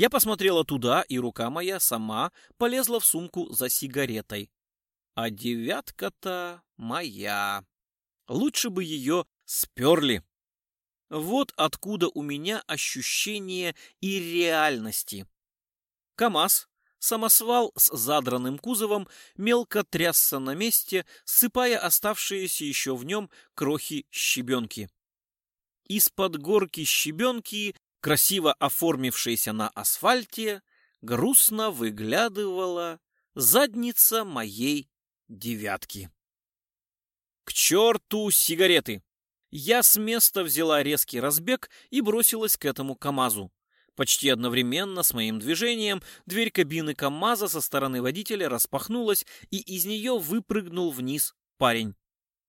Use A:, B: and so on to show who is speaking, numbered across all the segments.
A: Я посмотрела туда, и рука моя сама полезла в сумку за сигаретой. А девятка-то моя. Лучше бы ее сперли. Вот откуда у меня ощущение и реальности. КамАЗ, самосвал с задранным кузовом, мелко трясся на месте, сыпая оставшиеся еще в нем крохи щебенки. Из-под горки щебенки красиво оформившейся на асфальте, грустно выглядывала задница моей девятки. К черту сигареты! Я с места взяла резкий разбег и бросилась к этому КАМАЗу. Почти одновременно с моим движением дверь кабины КАМАЗа со стороны водителя распахнулась, и из нее выпрыгнул вниз парень.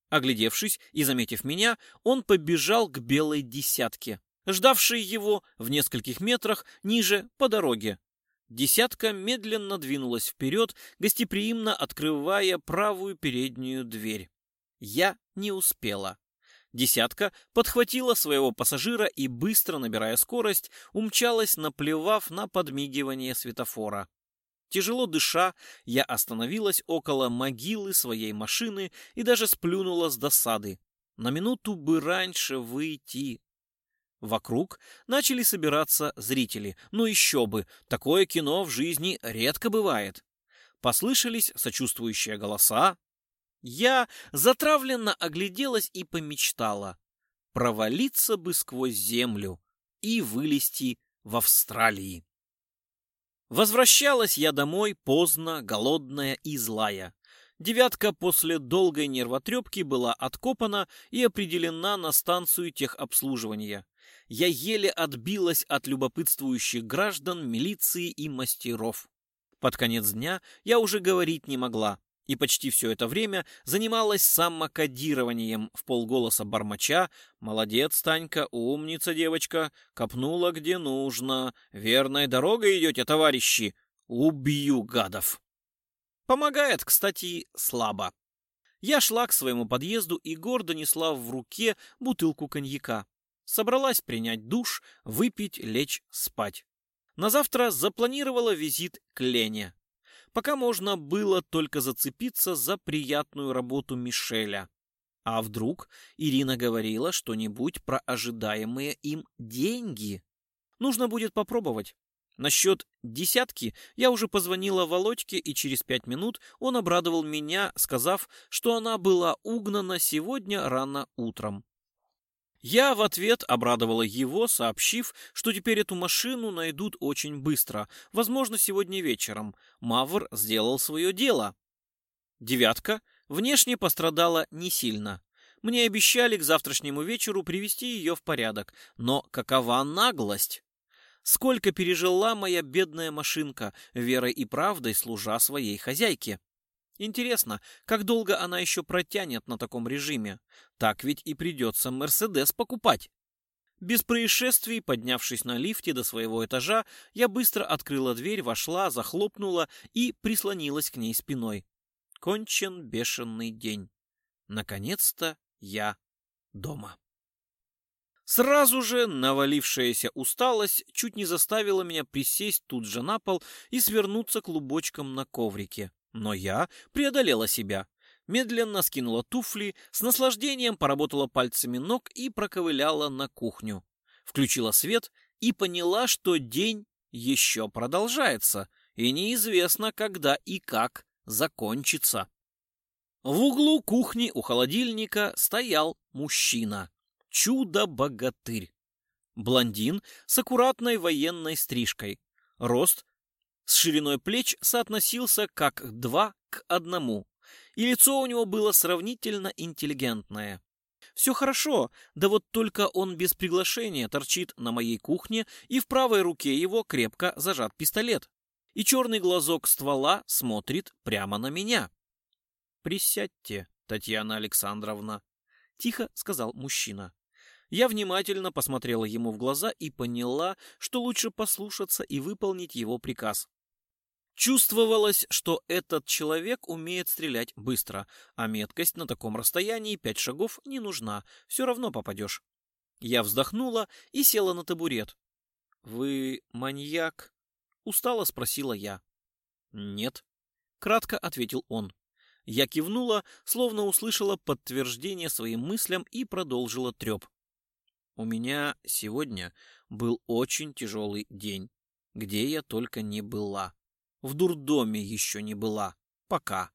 A: Оглядевшись и заметив меня, он побежал к белой десятке ждавшие его в нескольких метрах ниже по дороге. Десятка медленно двинулась вперед, гостеприимно открывая правую переднюю дверь. Я не успела. Десятка подхватила своего пассажира и, быстро набирая скорость, умчалась, наплевав на подмигивание светофора. Тяжело дыша, я остановилась около могилы своей машины и даже сплюнула с досады. На минуту бы раньше выйти. Вокруг начали собираться зрители. Ну еще бы, такое кино в жизни редко бывает. Послышались сочувствующие голоса. Я затравленно огляделась и помечтала. Провалиться бы сквозь землю и вылезти в Австралии. Возвращалась я домой поздно, голодная и злая. Девятка после долгой нервотрепки была откопана и определена на станцию техобслуживания я еле отбилась от любопытствующих граждан, милиции и мастеров. Под конец дня я уже говорить не могла, и почти все это время занималась самокодированием в полголоса бармача: «Молодец, Танька, умница, девочка, копнула где нужно, верной дорогой идете, товарищи, убью гадов». Помогает, кстати, слабо. Я шла к своему подъезду и гордо несла в руке бутылку коньяка собралась принять душ, выпить, лечь спать. На завтра запланировала визит к Лене. Пока можно было только зацепиться за приятную работу Мишеля. А вдруг Ирина говорила что-нибудь про ожидаемые им деньги? Нужно будет попробовать. Насчет десятки я уже позвонила Володьке, и через пять минут он обрадовал меня, сказав, что она была угнана сегодня рано утром. Я в ответ обрадовала его, сообщив, что теперь эту машину найдут очень быстро, возможно, сегодня вечером. Мавр сделал свое дело. Девятка внешне пострадала не сильно. Мне обещали к завтрашнему вечеру привести ее в порядок, но какова наглость! Сколько пережила моя бедная машинка, верой и правдой служа своей хозяйке. Интересно, как долго она еще протянет на таком режиме? Так ведь и придется Мерседес покупать. Без происшествий, поднявшись на лифте до своего этажа, я быстро открыла дверь, вошла, захлопнула и прислонилась к ней спиной. Кончен бешеный день. Наконец-то я дома. Сразу же навалившаяся усталость чуть не заставила меня присесть тут же на пол и свернуться клубочком на коврике. Но я преодолела себя медленно скинула туфли, с наслаждением поработала пальцами ног и проковыляла на кухню. Включила свет и поняла, что день еще продолжается, и неизвестно, когда и как закончится. В углу кухни у холодильника стоял мужчина. Чудо-богатырь. Блондин с аккуратной военной стрижкой. Рост с шириной плеч соотносился как два к одному и лицо у него было сравнительно интеллигентное. Все хорошо, да вот только он без приглашения торчит на моей кухне, и в правой руке его крепко зажат пистолет. И черный глазок ствола смотрит прямо на меня. «Присядьте, Татьяна Александровна», — тихо сказал мужчина. Я внимательно посмотрела ему в глаза и поняла, что лучше послушаться и выполнить его приказ. Чувствовалось, что этот человек умеет стрелять быстро, а меткость на таком расстоянии пять шагов не нужна, все равно попадешь. Я вздохнула и села на табурет. «Вы маньяк?» — устало спросила я. «Нет», — кратко ответил он. Я кивнула, словно услышала подтверждение своим мыслям и продолжила треп. «У меня сегодня был очень тяжелый день, где я только не была» в дурдоме еще не была. Пока.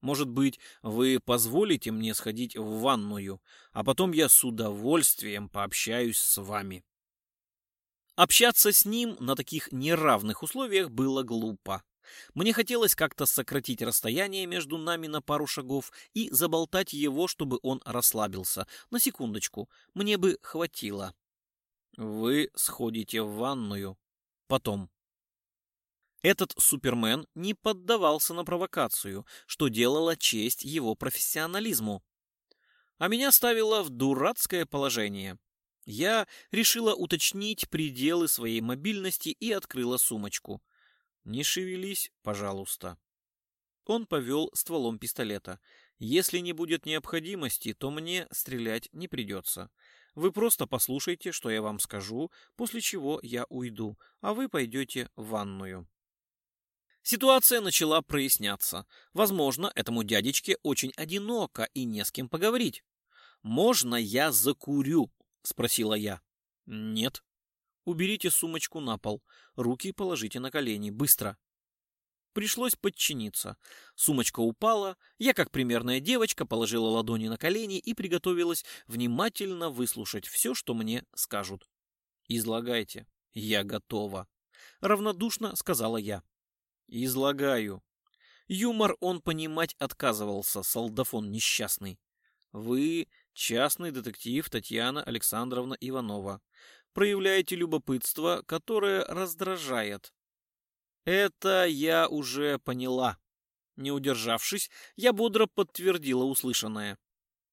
A: Может быть, вы позволите мне сходить в ванную, а потом я с удовольствием пообщаюсь с вами. Общаться с ним на таких неравных условиях было глупо. Мне хотелось как-то сократить расстояние между нами на пару шагов и заболтать его, чтобы он расслабился. На секундочку, мне бы хватило. Вы сходите в ванную. Потом. Этот супермен не поддавался на провокацию, что делало честь его профессионализму. А меня ставило в дурацкое положение. Я решила уточнить пределы своей мобильности и открыла сумочку. «Не шевелись, пожалуйста». Он повел стволом пистолета. «Если не будет необходимости, то мне стрелять не придется. Вы просто послушайте, что я вам скажу, после чего я уйду, а вы пойдете в ванную». Ситуация начала проясняться. Возможно, этому дядечке очень одиноко и не с кем поговорить. «Можно я закурю?» — спросила я. «Нет». «Уберите сумочку на пол. Руки положите на колени. Быстро». Пришлось подчиниться. Сумочка упала, я, как примерная девочка, положила ладони на колени и приготовилась внимательно выслушать все, что мне скажут. «Излагайте. Я готова», — равнодушно сказала я. «Излагаю». Юмор он понимать отказывался, солдафон несчастный. «Вы частный детектив Татьяна Александровна Иванова. Проявляете любопытство, которое раздражает». «Это я уже поняла». Не удержавшись, я бодро подтвердила услышанное.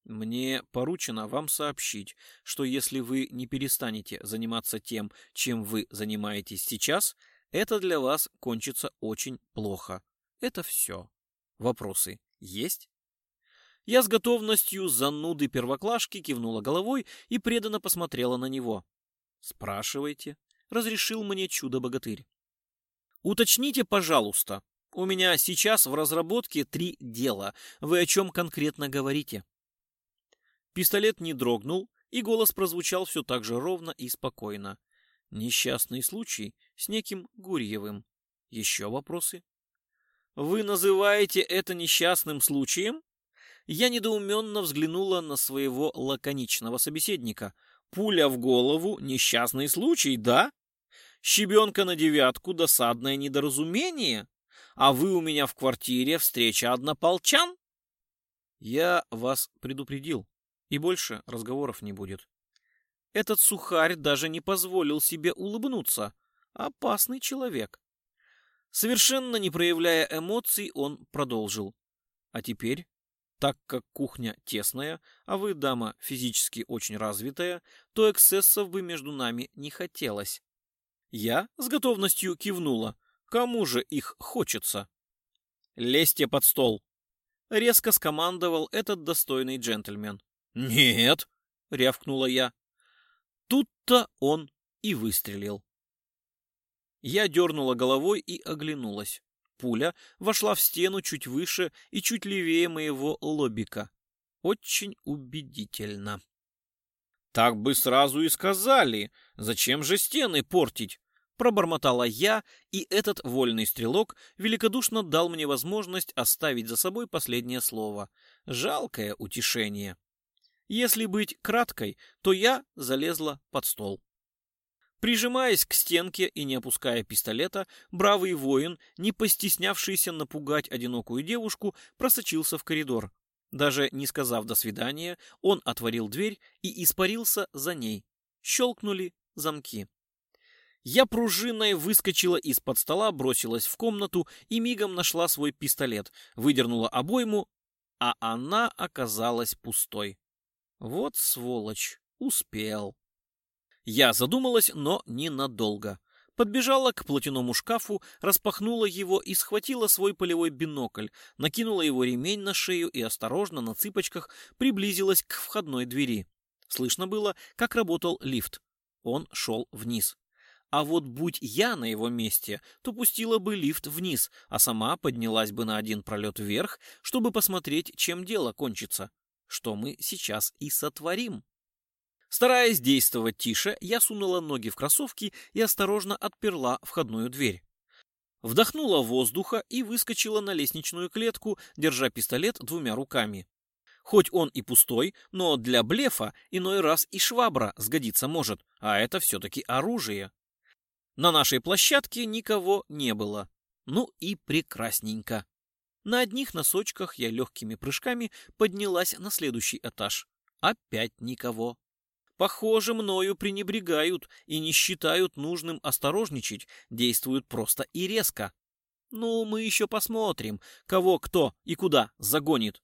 A: Мне поручено вам сообщить, что если вы не перестанете заниматься тем, чем вы занимаетесь сейчас, это для вас кончится очень плохо. Это все. Вопросы есть? Я с готовностью зануды первоклашки кивнула головой и преданно посмотрела на него. «Спрашивайте», — разрешил мне чудо-богатырь. «Уточните, пожалуйста. У меня сейчас в разработке три дела. Вы о чем конкретно говорите?» Пистолет не дрогнул, и голос прозвучал все так же ровно и спокойно. Несчастный случай с неким Гурьевым. Еще вопросы? Вы называете это несчастным случаем? Я недоуменно взглянула на своего лаконичного собеседника. Пуля в голову — несчастный случай, да? Щебенка на девятку — досадное недоразумение? А вы у меня в квартире встреча однополчан? Я вас предупредил, и больше разговоров не будет. Этот сухарь даже не позволил себе улыбнуться. Опасный человек. Совершенно не проявляя эмоций, он продолжил. А теперь, так как кухня тесная, а вы, дама, физически очень развитая, то эксцессов бы между нами не хотелось. Я с готовностью кивнула. Кому же их хочется? Лезьте под стол. Резко скомандовал этот достойный джентльмен. Нет, рявкнула я. Тут-то он и выстрелил. Я дернула головой и оглянулась. Пуля вошла в стену чуть выше и чуть левее моего лобика. Очень убедительно. «Так бы сразу и сказали! Зачем же стены портить?» Пробормотала я, и этот вольный стрелок великодушно дал мне возможность оставить за собой последнее слово. Жалкое утешение. Если быть краткой, то я залезла под стол. Прижимаясь к стенке и не опуская пистолета, бравый воин, не постеснявшийся напугать одинокую девушку, просочился в коридор. Даже не сказав «до свидания», он отворил дверь и испарился за ней. Щелкнули замки. Я пружиной выскочила из-под стола, бросилась в комнату и мигом нашла свой пистолет, выдернула обойму, а она оказалась пустой. Вот сволочь, успел. Я задумалась, но ненадолго. Подбежала к платяному шкафу, распахнула его и схватила свой полевой бинокль, накинула его ремень на шею и осторожно на цыпочках приблизилась к входной двери. Слышно было, как работал лифт. Он шел вниз. А вот будь я на его месте, то пустила бы лифт вниз, а сама поднялась бы на один пролет вверх, чтобы посмотреть, чем дело кончится что мы сейчас и сотворим. Стараясь действовать тише, я сунула ноги в кроссовки и осторожно отперла входную дверь. Вдохнула воздуха и выскочила на лестничную клетку, держа пистолет двумя руками. Хоть он и пустой, но для блефа иной раз и швабра сгодится может, а это все-таки оружие. На нашей площадке никого не было. Ну и прекрасненько. На одних носочках я легкими прыжками поднялась на следующий этаж. Опять никого. Похоже, мною пренебрегают и не считают нужным осторожничать, действуют просто и резко. Ну, мы еще посмотрим, кого кто и куда загонит.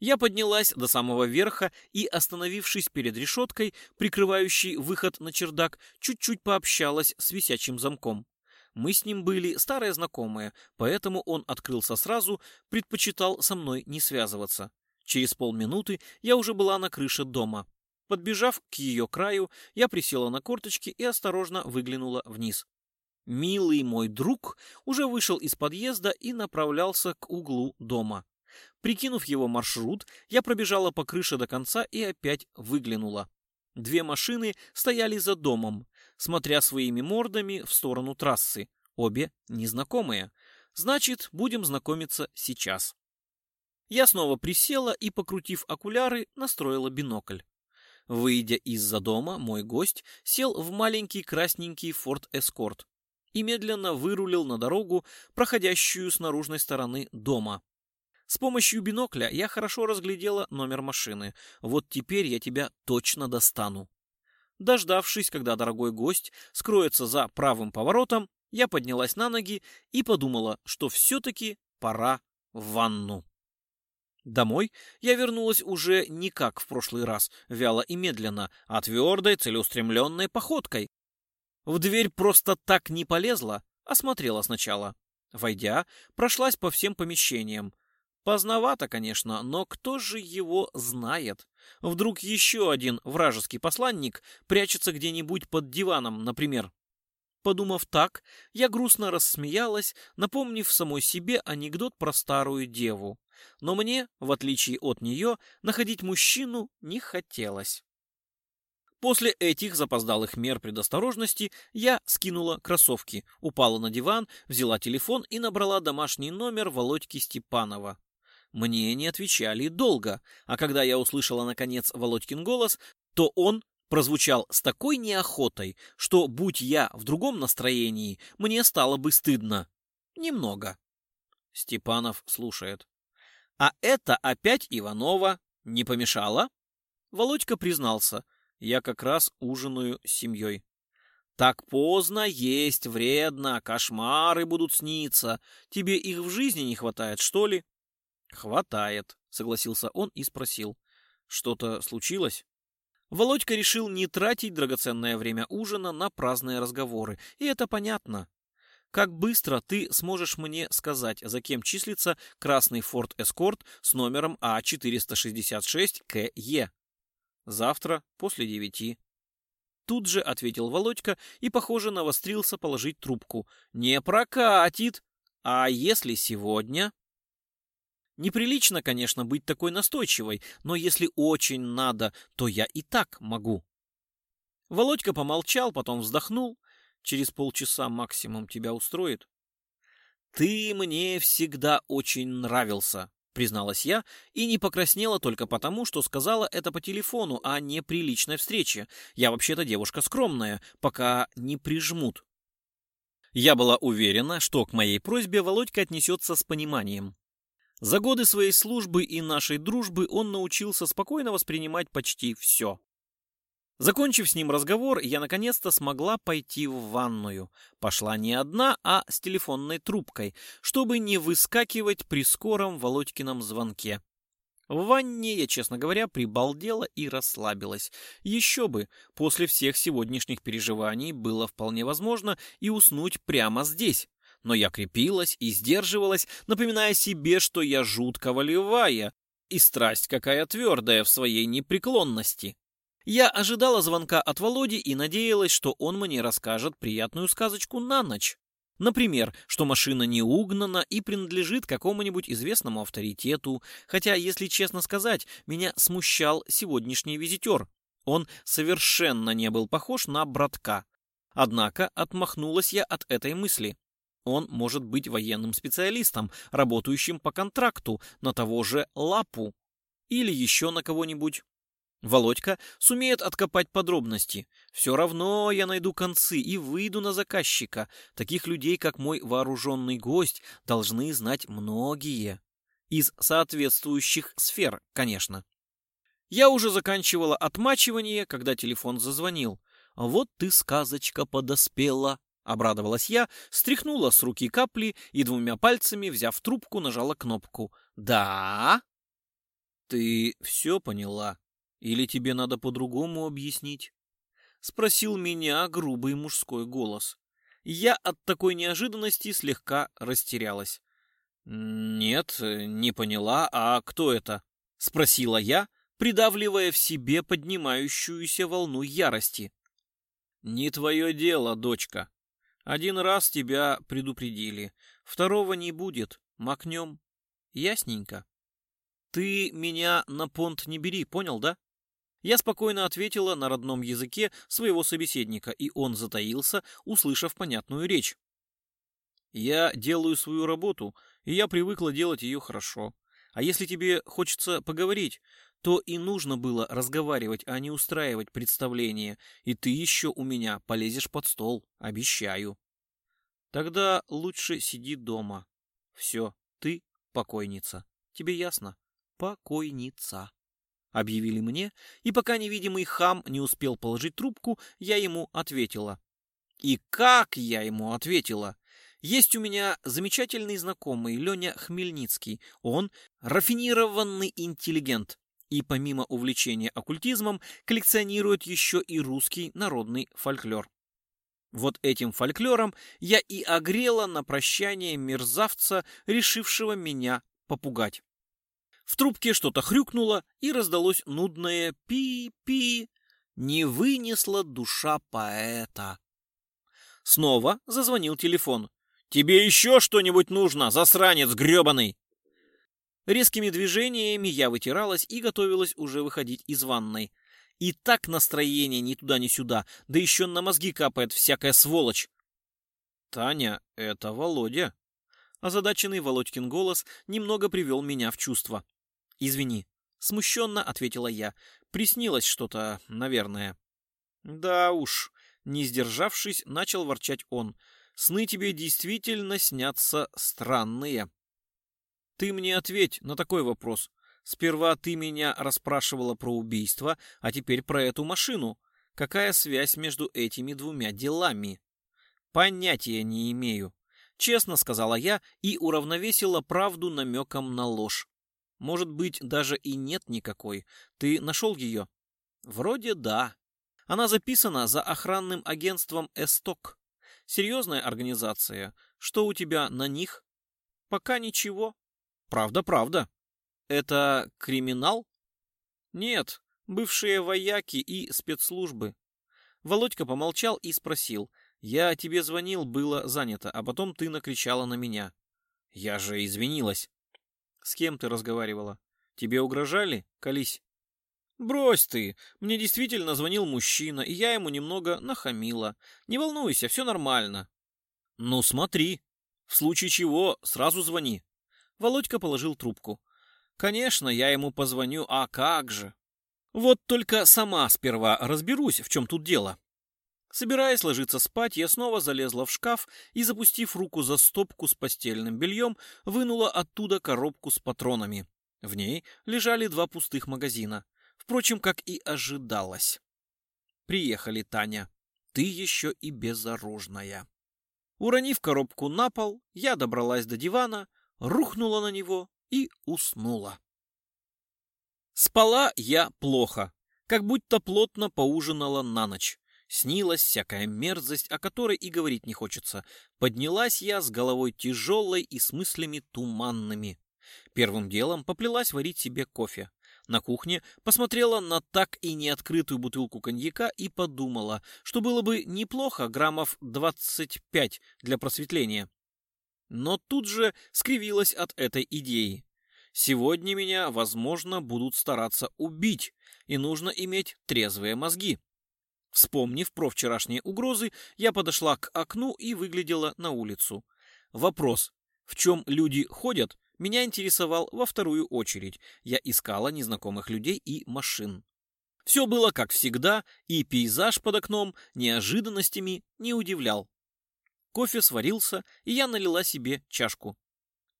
A: Я поднялась до самого верха и, остановившись перед решеткой, прикрывающей выход на чердак, чуть-чуть пообщалась с висячим замком. Мы с ним были старые знакомые, поэтому он открылся сразу, предпочитал со мной не связываться. Через полминуты я уже была на крыше дома. Подбежав к ее краю, я присела на корточки и осторожно выглянула вниз. Милый мой друг уже вышел из подъезда и направлялся к углу дома. Прикинув его маршрут, я пробежала по крыше до конца и опять выглянула. Две машины стояли за домом смотря своими мордами в сторону трассы. Обе незнакомые. Значит, будем знакомиться сейчас. Я снова присела и, покрутив окуляры, настроила бинокль. Выйдя из-за дома, мой гость сел в маленький красненький Ford Escort и медленно вырулил на дорогу, проходящую с наружной стороны дома. С помощью бинокля я хорошо разглядела номер машины. Вот теперь я тебя точно достану. Дождавшись, когда дорогой гость скроется за правым поворотом, я поднялась на ноги и подумала, что все-таки пора в ванну. Домой я вернулась уже не как в прошлый раз, вяло и медленно, а твердой, целеустремленной походкой. В дверь просто так не полезла, осмотрела сначала. Войдя, прошлась по всем помещениям, Поздновато, конечно, но кто же его знает? Вдруг еще один вражеский посланник прячется где-нибудь под диваном, например. Подумав так, я грустно рассмеялась, напомнив самой себе анекдот про старую деву. Но мне, в отличие от нее, находить мужчину не хотелось. После этих запоздалых мер предосторожности я скинула кроссовки, упала на диван, взяла телефон и набрала домашний номер Володьки Степанова. Мне не отвечали долго, а когда я услышала, наконец, Володькин голос, то он прозвучал с такой неохотой, что, будь я в другом настроении, мне стало бы стыдно. Немного. Степанов слушает. А это опять Иванова. Не помешало? Володька признался. Я как раз ужинаю с семьей. Так поздно есть вредно, кошмары будут сниться. Тебе их в жизни не хватает, что ли? «Хватает», — согласился он и спросил. «Что-то случилось?» Володька решил не тратить драгоценное время ужина на праздные разговоры, и это понятно. Как быстро ты сможешь мне сказать, за кем числится красный Ford Escort с номером А466КЕ? Завтра после девяти. Тут же ответил Володька и, похоже, навострился положить трубку. Не прокатит! А если сегодня? Неприлично, конечно, быть такой настойчивой, но если очень надо, то я и так могу. Володька помолчал, потом вздохнул. Через полчаса максимум тебя устроит. Ты мне всегда очень нравился, призналась я и не покраснела только потому, что сказала это по телефону, а не при личной встрече. Я вообще-то девушка скромная, пока не прижмут. Я была уверена, что к моей просьбе Володька отнесется с пониманием. За годы своей службы и нашей дружбы он научился спокойно воспринимать почти все. Закончив с ним разговор, я наконец-то смогла пойти в ванную. Пошла не одна, а с телефонной трубкой, чтобы не выскакивать при скором Володькином звонке. В ванне я, честно говоря, прибалдела и расслабилась. Еще бы, после всех сегодняшних переживаний было вполне возможно и уснуть прямо здесь но я крепилась и сдерживалась, напоминая себе, что я жутко волевая и страсть какая твердая в своей непреклонности. Я ожидала звонка от Володи и надеялась, что он мне расскажет приятную сказочку на ночь. Например, что машина не угнана и принадлежит какому-нибудь известному авторитету, хотя, если честно сказать, меня смущал сегодняшний визитер. Он совершенно не был похож на братка. Однако отмахнулась я от этой мысли. Он может быть военным специалистом, работающим по контракту на того же Лапу или еще на кого-нибудь. Володька сумеет откопать подробности. Все равно я найду концы и выйду на заказчика. Таких людей, как мой вооруженный гость, должны знать многие. Из соответствующих сфер, конечно. Я уже заканчивала отмачивание, когда телефон зазвонил. «Вот ты, сказочка, подоспела!» Обрадовалась я, стряхнула с руки капли и двумя пальцами, взяв трубку, нажала кнопку. «Да?» «Ты все поняла? Или тебе надо по-другому объяснить?» Спросил меня грубый мужской голос. Я от такой неожиданности слегка растерялась. «Нет, не поняла. А кто это?» — спросила я, придавливая в себе поднимающуюся волну ярости. «Не твое дело, дочка», один раз тебя предупредили, второго не будет, макнем. Ясненько. Ты меня на понт не бери, понял, да? Я спокойно ответила на родном языке своего собеседника, и он затаился, услышав понятную речь. Я делаю свою работу, и я привыкла делать ее хорошо. А если тебе хочется поговорить, то и нужно было разговаривать, а не устраивать представление, и ты еще у меня полезешь под стол, обещаю. Тогда лучше сиди дома. Все, ты покойница. Тебе ясно? Покойница. Объявили мне, и пока невидимый хам не успел положить трубку, я ему ответила. И как я ему ответила? Есть у меня замечательный знакомый Леня Хмельницкий. Он рафинированный интеллигент. И помимо увлечения оккультизмом, коллекционирует еще и русский народный фольклор. Вот этим фольклором я и огрела на прощание мерзавца, решившего меня попугать. В трубке что-то хрюкнуло, и раздалось нудное «пи-пи». Не вынесла душа поэта. Снова зазвонил телефон. «Тебе еще что-нибудь нужно, засранец гребаный!» Резкими движениями я вытиралась и готовилась уже выходить из ванной. И так настроение ни туда, ни сюда, да еще на мозги капает всякая сволочь. «Таня, это Володя!» Озадаченный Володькин голос немного привел меня в чувство. «Извини», — смущенно ответила я. «Приснилось что-то, наверное». «Да уж», — не сдержавшись, начал ворчать он. «Сны тебе действительно снятся странные». Ты мне ответь на такой вопрос. Сперва ты меня расспрашивала про убийство, а теперь про эту машину. Какая связь между этими двумя делами? Понятия не имею. Честно сказала я и уравновесила правду намеком на ложь. Может быть, даже и нет никакой. Ты нашел ее? Вроде да. Она записана за охранным агентством «Эсток». Серьезная организация. Что у тебя на них? Пока ничего. Правда, правда. Это криминал? Нет, бывшие вояки и спецслужбы. Володька помолчал и спросил. Я тебе звонил, было занято, а потом ты накричала на меня. Я же извинилась. С кем ты разговаривала? Тебе угрожали? Колись. «Брось ты! Мне действительно звонил мужчина, и я ему немного нахамила. Не волнуйся, все нормально». «Ну смотри. В случае чего сразу звони. Володька положил трубку. Конечно, я ему позвоню, а как же. Вот только сама сперва разберусь, в чем тут дело. Собираясь ложиться спать, я снова залезла в шкаф и, запустив руку за стопку с постельным бельем, вынула оттуда коробку с патронами. В ней лежали два пустых магазина. Впрочем, как и ожидалось. «Приехали, Таня. Ты еще и безоружная». Уронив коробку на пол, я добралась до дивана рухнула на него и уснула. Спала я плохо, как будто плотно поужинала на ночь. Снилась всякая мерзость, о которой и говорить не хочется. Поднялась я с головой тяжелой и с мыслями туманными. Первым делом поплелась варить себе кофе. На кухне посмотрела на так и не открытую бутылку коньяка и подумала, что было бы неплохо граммов 25 для просветления но тут же скривилась от этой идеи. Сегодня меня, возможно, будут стараться убить, и нужно иметь трезвые мозги. Вспомнив про вчерашние угрозы, я подошла к окну и выглядела на улицу. Вопрос, в чем люди ходят, меня интересовал во вторую очередь. Я искала незнакомых людей и машин. Все было как всегда, и пейзаж под окном неожиданностями не удивлял. Кофе сварился, и я налила себе чашку.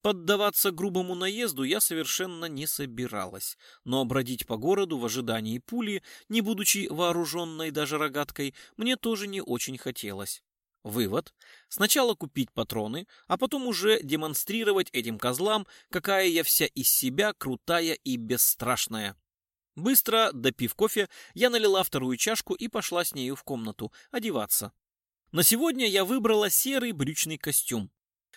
A: Поддаваться грубому наезду я совершенно не собиралась, но бродить по городу в ожидании пули, не будучи вооруженной даже рогаткой, мне тоже не очень хотелось. Вывод. Сначала купить патроны, а потом уже демонстрировать этим козлам, какая я вся из себя крутая и бесстрашная. Быстро, допив кофе, я налила вторую чашку и пошла с нею в комнату одеваться. На сегодня я выбрала серый брючный костюм.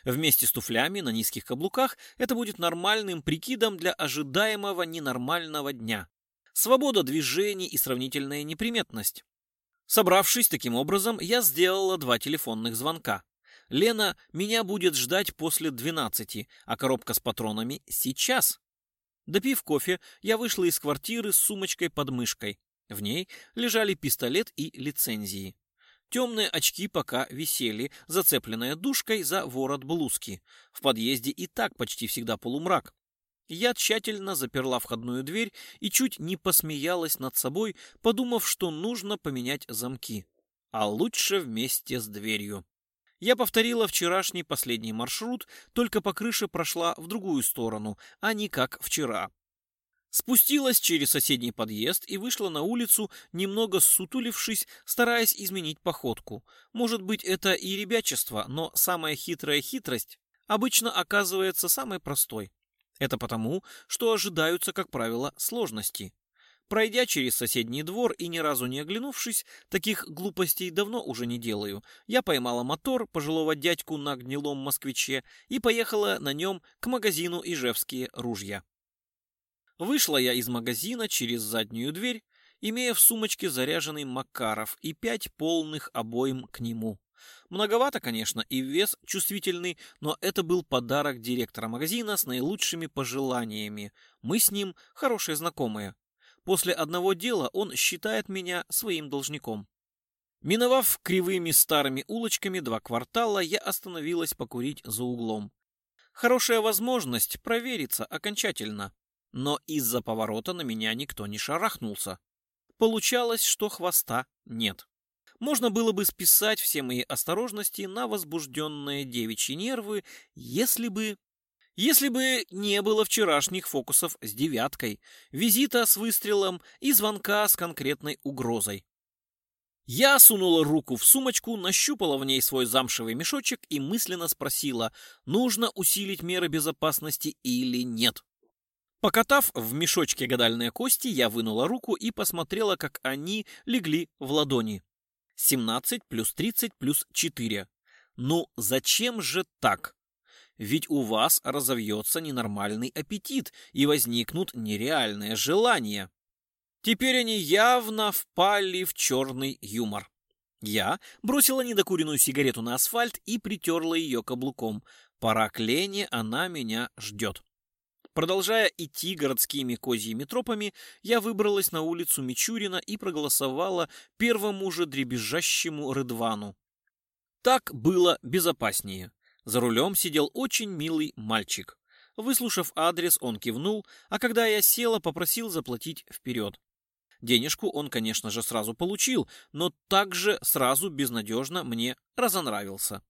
A: Вместе с туфлями на низких каблуках это будет нормальным прикидом для ожидаемого ненормального дня. Свобода движений и сравнительная неприметность. Собравшись таким образом, я сделала два телефонных звонка. Лена меня будет ждать после 12, а коробка с патронами сейчас. Допив кофе, я вышла из квартиры с сумочкой под мышкой. В ней лежали пистолет и лицензии. Темные очки пока висели, зацепленная душкой за ворот блузки. В подъезде и так почти всегда полумрак. Я тщательно заперла входную дверь и чуть не посмеялась над собой, подумав, что нужно поменять замки. А лучше вместе с дверью. Я повторила вчерашний последний маршрут, только по крыше прошла в другую сторону, а не как вчера, Спустилась через соседний подъезд и вышла на улицу, немного сутулившись, стараясь изменить походку. Может быть, это и ребячество, но самая хитрая хитрость обычно оказывается самой простой. Это потому, что ожидаются, как правило, сложности. Пройдя через соседний двор и ни разу не оглянувшись, таких глупостей давно уже не делаю. Я поймала мотор пожилого дядьку на гнилом москвиче и поехала на нем к магазину «Ижевские ружья». Вышла я из магазина через заднюю дверь, имея в сумочке заряженный Макаров и пять полных обоим к нему. Многовато, конечно, и вес чувствительный, но это был подарок директора магазина с наилучшими пожеланиями. Мы с ним хорошие знакомые. После одного дела он считает меня своим должником. Миновав кривыми старыми улочками два квартала, я остановилась покурить за углом. Хорошая возможность провериться окончательно но из-за поворота на меня никто не шарахнулся. Получалось, что хвоста нет. Можно было бы списать все мои осторожности на возбужденные девичьи нервы, если бы... Если бы не было вчерашних фокусов с девяткой, визита с выстрелом и звонка с конкретной угрозой. Я сунула руку в сумочку, нащупала в ней свой замшевый мешочек и мысленно спросила, нужно усилить меры безопасности или нет. Покатав в мешочке гадальные кости, я вынула руку и посмотрела, как они легли в ладони. 17 плюс 30 плюс 4. Ну зачем же так? Ведь у вас разовьется ненормальный аппетит и возникнут нереальные желания. Теперь они явно впали в черный юмор. Я бросила недокуренную сигарету на асфальт и притерла ее каблуком. Пора к Лене, она меня ждет. Продолжая идти городскими козьими тропами, я выбралась на улицу Мичурина и проголосовала первому же дребезжащему Рыдвану. Так было безопаснее. За рулем сидел очень милый мальчик. Выслушав адрес, он кивнул, а когда я села, попросил заплатить вперед. Денежку он, конечно же, сразу получил, но также сразу безнадежно мне разонравился.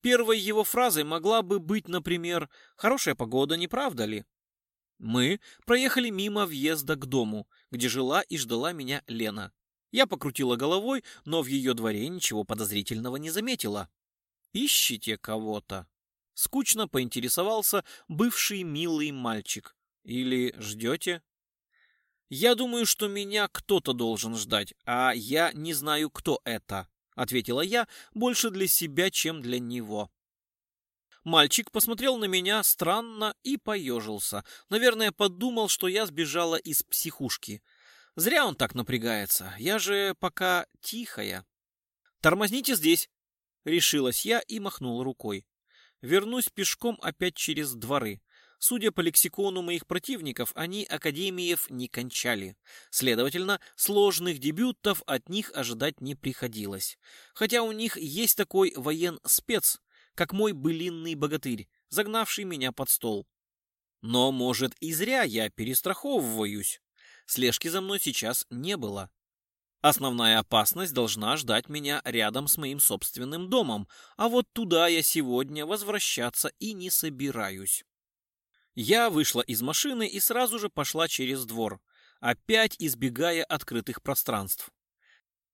A: Первой его фразой могла бы быть, например, «Хорошая погода, не правда ли?» Мы проехали мимо въезда к дому, где жила и ждала меня Лена. Я покрутила головой, но в ее дворе ничего подозрительного не заметила. «Ищите кого-то?» Скучно поинтересовался бывший милый мальчик. «Или ждете?» «Я думаю, что меня кто-то должен ждать, а я не знаю, кто это», ответила я, больше для себя, чем для него. Мальчик посмотрел на меня странно и поежился. Наверное, подумал, что я сбежала из психушки. Зря он так напрягается. Я же пока тихая. Тормозните здесь, решилась я и махнула рукой. Вернусь пешком опять через дворы. Судя по лексикону моих противников, они академиев не кончали. Следовательно, сложных дебютов от них ожидать не приходилось. Хотя у них есть такой воен-спец, как мой былинный богатырь, загнавший меня под стол. Но, может, и зря я перестраховываюсь. Слежки за мной сейчас не было. Основная опасность должна ждать меня рядом с моим собственным домом, а вот туда я сегодня возвращаться и не собираюсь. Я вышла из машины и сразу же пошла через двор, опять избегая открытых пространств.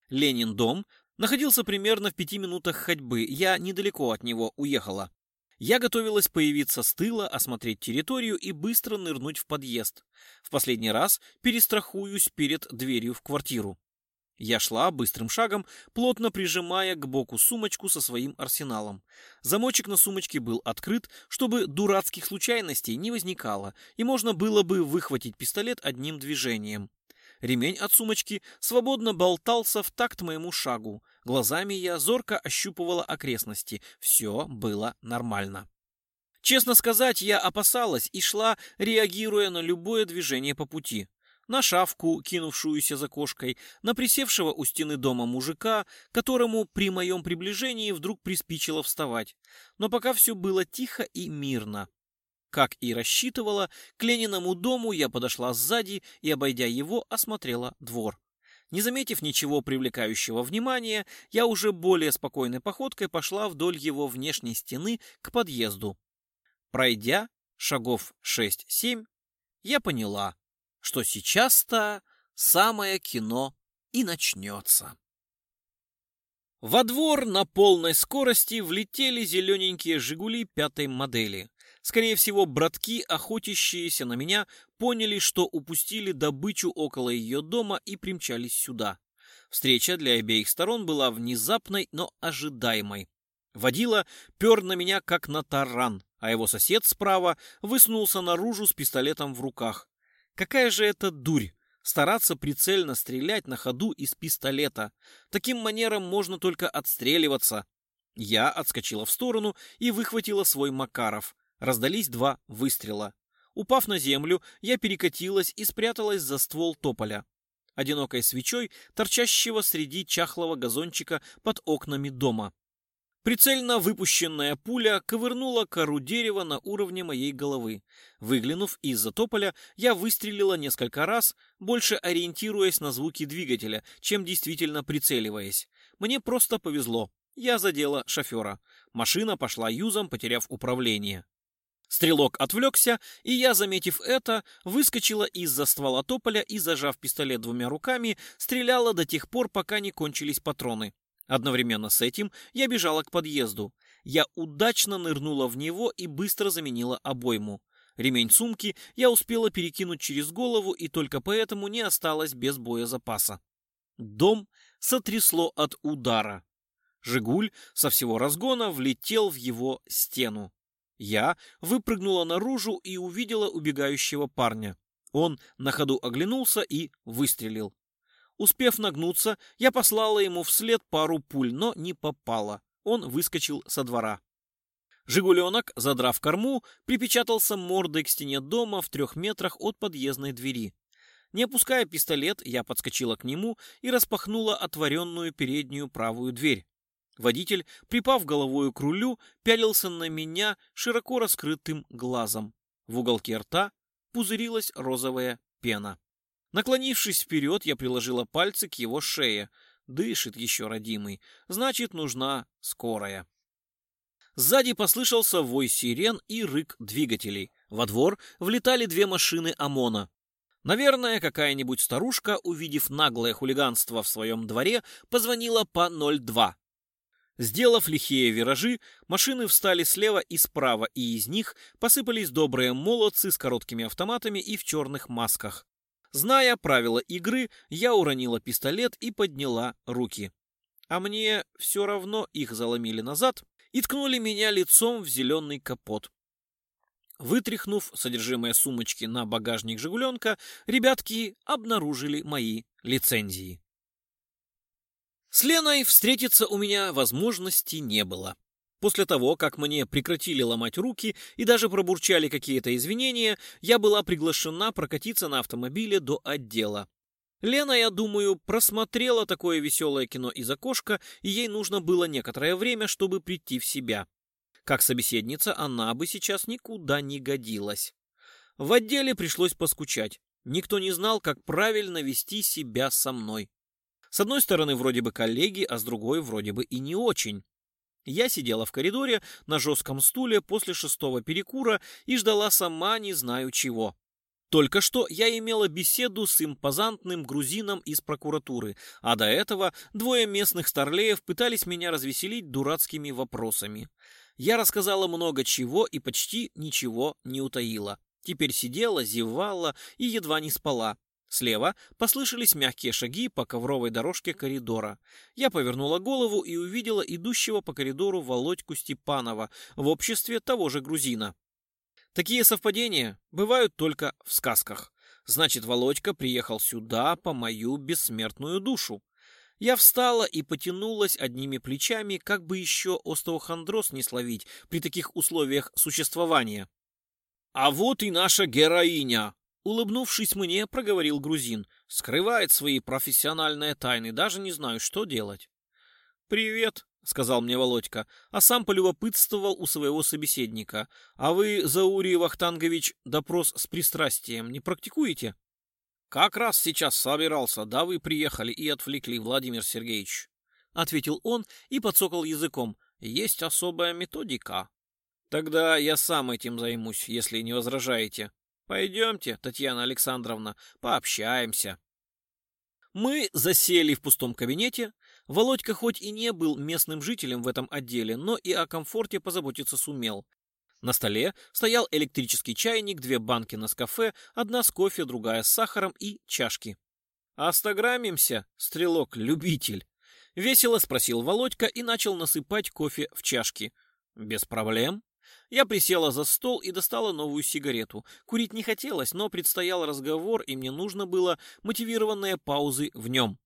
A: Ленин дом находился примерно в пяти минутах ходьбы, я недалеко от него уехала. Я готовилась появиться с тыла, осмотреть территорию и быстро нырнуть в подъезд. В последний раз перестрахуюсь перед дверью в квартиру. Я шла быстрым шагом, плотно прижимая к боку сумочку со своим арсеналом. Замочек на сумочке был открыт, чтобы дурацких случайностей не возникало, и можно было бы выхватить пистолет одним движением. Ремень от сумочки свободно болтался в такт моему шагу. Глазами я зорко ощупывала окрестности. Все было нормально. Честно сказать, я опасалась и шла, реагируя на любое движение по пути на шавку, кинувшуюся за кошкой, на присевшего у стены дома мужика, которому при моем приближении вдруг приспичило вставать. Но пока все было тихо и мирно. Как и рассчитывала, к Лениному дому я подошла сзади и, обойдя его, осмотрела двор. Не заметив ничего привлекающего внимания, я уже более спокойной походкой пошла вдоль его внешней стены к подъезду. Пройдя шагов 6-7, я поняла, что сейчас-то самое кино и начнется. Во двор на полной скорости влетели зелененькие «Жигули» пятой модели. Скорее всего, братки, охотящиеся на меня, поняли, что упустили добычу около ее дома и примчались сюда. Встреча для обеих сторон была внезапной, но ожидаемой. Водила пер на меня, как на таран, а его сосед справа высунулся наружу с пистолетом в руках. Какая же это дурь! Стараться прицельно стрелять на ходу из пистолета. Таким манером можно только отстреливаться. Я отскочила в сторону и выхватила свой Макаров. Раздались два выстрела. Упав на землю, я перекатилась и спряталась за ствол тополя, одинокой свечой, торчащего среди чахлого газончика под окнами дома. Прицельно выпущенная пуля ковырнула кору дерева на уровне моей головы. Выглянув из-за тополя, я выстрелила несколько раз, больше ориентируясь на звуки двигателя, чем действительно прицеливаясь. Мне просто повезло. Я задела шофера. Машина пошла юзом, потеряв управление. Стрелок отвлекся, и я, заметив это, выскочила из-за ствола тополя и, зажав пистолет двумя руками, стреляла до тех пор, пока не кончились патроны. Одновременно с этим я бежала к подъезду. Я удачно нырнула в него и быстро заменила обойму. Ремень сумки я успела перекинуть через голову и только поэтому не осталась без боезапаса. Дом сотрясло от удара. «Жигуль» со всего разгона влетел в его стену. Я выпрыгнула наружу и увидела убегающего парня. Он на ходу оглянулся и выстрелил. Успев нагнуться, я послала ему вслед пару пуль, но не попала. Он выскочил со двора. Жигуленок, задрав корму, припечатался мордой к стене дома в трех метрах от подъездной двери. Не опуская пистолет, я подскочила к нему и распахнула отворенную переднюю правую дверь. Водитель, припав головою к рулю, пялился на меня широко раскрытым глазом. В уголке рта пузырилась розовая пена. Наклонившись вперед, я приложила пальцы к его шее. Дышит еще родимый. Значит, нужна скорая. Сзади послышался вой сирен и рык двигателей. Во двор влетали две машины ОМОНа. Наверное, какая-нибудь старушка, увидев наглое хулиганство в своем дворе, позвонила по 02. Сделав лихие виражи, машины встали слева и справа, и из них посыпались добрые молодцы с короткими автоматами и в черных масках. Зная правила игры, я уронила пистолет и подняла руки. А мне все равно их заломили назад и ткнули меня лицом в зеленый капот. Вытряхнув содержимое сумочки на багажник «Жигуленка», ребятки обнаружили мои лицензии. С Леной встретиться у меня возможности не было. После того, как мне прекратили ломать руки и даже пробурчали какие-то извинения, я была приглашена прокатиться на автомобиле до отдела. Лена, я думаю, просмотрела такое веселое кино из окошка, и ей нужно было некоторое время, чтобы прийти в себя. Как собеседница она бы сейчас никуда не годилась. В отделе пришлось поскучать. Никто не знал, как правильно вести себя со мной. С одной стороны, вроде бы коллеги, а с другой, вроде бы и не очень. Я сидела в коридоре на жестком стуле после шестого перекура и ждала сама не знаю чего. Только что я имела беседу с импозантным грузином из прокуратуры, а до этого двое местных старлеев пытались меня развеселить дурацкими вопросами. Я рассказала много чего и почти ничего не утаила. Теперь сидела, зевала и едва не спала, Слева послышались мягкие шаги по ковровой дорожке коридора. Я повернула голову и увидела идущего по коридору Володьку Степанова в обществе того же грузина. Такие совпадения бывают только в сказках. Значит, Володька приехал сюда по мою бессмертную душу. Я встала и потянулась одними плечами, как бы еще остеохондроз не словить при таких условиях существования. «А вот и наша героиня!» Улыбнувшись мне, проговорил грузин. Скрывает свои профессиональные тайны, даже не знаю, что делать. «Привет», — сказал мне Володька, а сам полюбопытствовал у своего собеседника. «А вы, Заурий Вахтангович, допрос с пристрастием не практикуете?» «Как раз сейчас собирался, да вы приехали и отвлекли, Владимир Сергеевич», — ответил он и подсокал языком. «Есть особая методика». «Тогда я сам этим займусь, если не возражаете», «Пойдемте, Татьяна Александровна, пообщаемся». Мы засели в пустом кабинете. Володька хоть и не был местным жителем в этом отделе, но и о комфорте позаботиться сумел. На столе стоял электрический чайник, две банки на кафе, одна с кофе, другая с сахаром и чашки. Астаграмимся, стрелок-любитель?» — весело спросил Володька и начал насыпать кофе в чашки. «Без проблем», я присела за стол и достала новую сигарету. Курить не хотелось, но предстоял разговор, и мне нужно было мотивированные паузы в нем.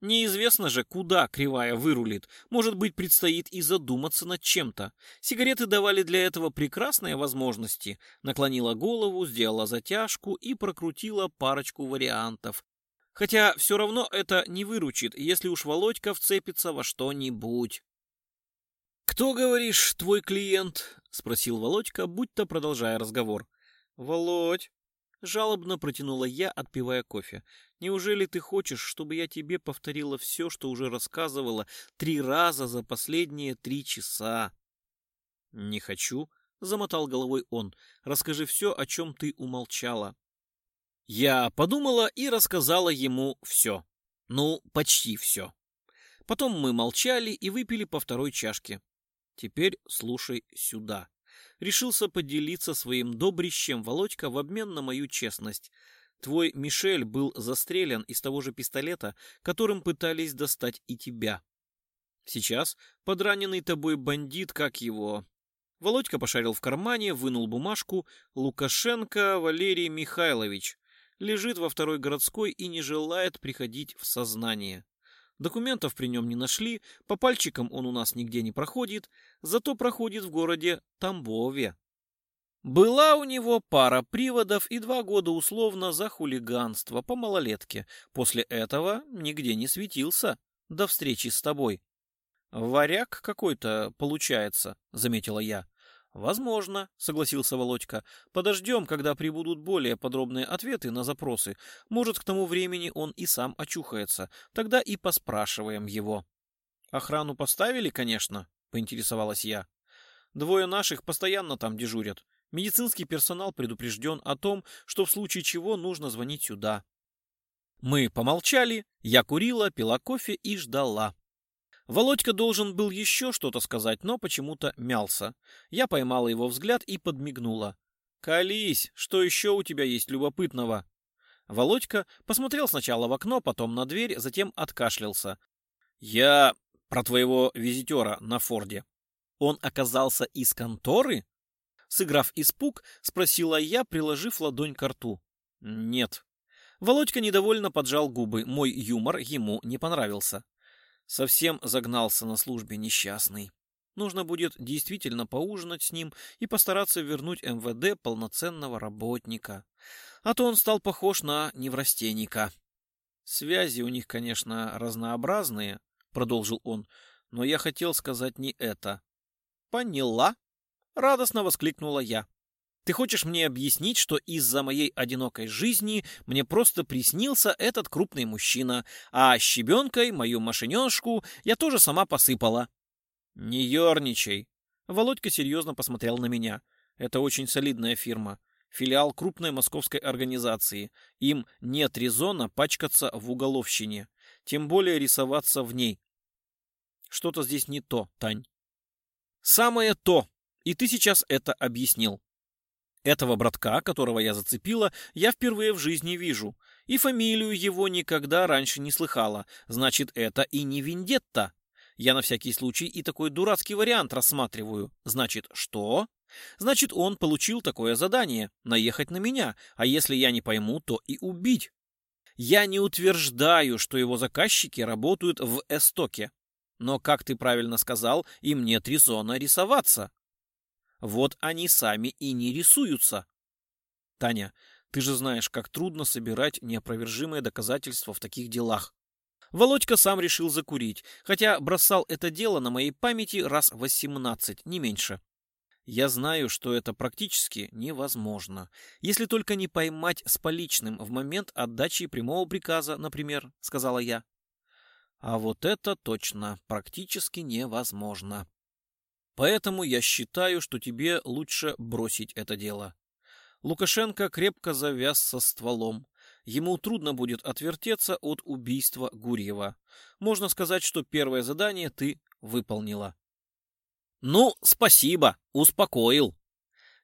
A: Неизвестно же, куда кривая вырулит. Может быть, предстоит и задуматься над чем-то. Сигареты давали для этого прекрасные возможности. Наклонила голову, сделала затяжку и прокрутила парочку вариантов. Хотя все равно это не выручит, если уж Володька вцепится во что-нибудь. «Кто, говоришь, твой клиент?» — спросил Володька, будто продолжая разговор. «Володь!» — жалобно протянула я, отпивая кофе. «Неужели ты хочешь, чтобы я тебе повторила все, что уже рассказывала три раза за последние три часа?» «Не хочу», — замотал головой он. «Расскажи все, о чем ты умолчала». Я подумала и рассказала ему все. Ну, почти все. Потом мы молчали и выпили по второй чашке. Теперь слушай сюда. Решился поделиться своим добрищем Володька в обмен на мою честность. Твой Мишель был застрелен из того же пистолета, которым пытались достать и тебя. Сейчас подраненный тобой бандит, как его... Володька пошарил в кармане, вынул бумажку. Лукашенко Валерий Михайлович лежит во второй городской и не желает приходить в сознание. Документов при нем не нашли, по пальчикам он у нас нигде не проходит, зато проходит в городе Тамбове. Была у него пара приводов и два года условно за хулиганство по малолетке. После этого нигде не светился. До встречи с тобой. Варяг какой-то получается, заметила я. «Возможно», — согласился Володька. «Подождем, когда прибудут более подробные ответы на запросы. Может, к тому времени он и сам очухается. Тогда и поспрашиваем его». «Охрану поставили, конечно», — поинтересовалась я. «Двое наших постоянно там дежурят. Медицинский персонал предупрежден о том, что в случае чего нужно звонить сюда». Мы помолчали, я курила, пила кофе и ждала. Володька должен был еще что-то сказать, но почему-то мялся. Я поймала его взгляд и подмигнула. «Колись, что еще у тебя есть любопытного?» Володька посмотрел сначала в окно, потом на дверь, затем откашлялся. «Я про твоего визитера на Форде». «Он оказался из конторы?» Сыграв испуг, спросила я, приложив ладонь к рту. «Нет». Володька недовольно поджал губы. Мой юмор ему не понравился. Совсем загнался на службе несчастный. Нужно будет действительно поужинать с ним и постараться вернуть МВД полноценного работника. А то он стал похож на неврастенника. Связи у них, конечно, разнообразные, продолжил он, но я хотел сказать не это. Поняла, радостно воскликнула я. Ты хочешь мне объяснить, что из-за моей одинокой жизни мне просто приснился этот крупный мужчина, а щебенкой мою машинешку я тоже сама посыпала?» «Не ерничай!» Володька серьезно посмотрел на меня. «Это очень солидная фирма. Филиал крупной московской организации. Им нет резона пачкаться в уголовщине. Тем более рисоваться в ней. Что-то здесь не то, Тань». «Самое то! И ты сейчас это объяснил. Этого братка, которого я зацепила, я впервые в жизни вижу. И фамилию его никогда раньше не слыхала. Значит, это и не Вендетта. Я на всякий случай и такой дурацкий вариант рассматриваю. Значит, что? Значит, он получил такое задание — наехать на меня, а если я не пойму, то и убить. Я не утверждаю, что его заказчики работают в Эстоке. Но, как ты правильно сказал, им нет резона рисоваться. Вот они сами и не рисуются. Таня, ты же знаешь, как трудно собирать неопровержимые доказательства в таких делах. Володька сам решил закурить, хотя бросал это дело на моей памяти раз 18, не меньше. Я знаю, что это практически невозможно, если только не поймать с поличным в момент отдачи прямого приказа, например, сказала я. А вот это точно практически невозможно. Поэтому я считаю, что тебе лучше бросить это дело. Лукашенко крепко завяз со стволом. Ему трудно будет отвертеться от убийства Гурьева. Можно сказать, что первое задание ты выполнила. Ну, спасибо, успокоил.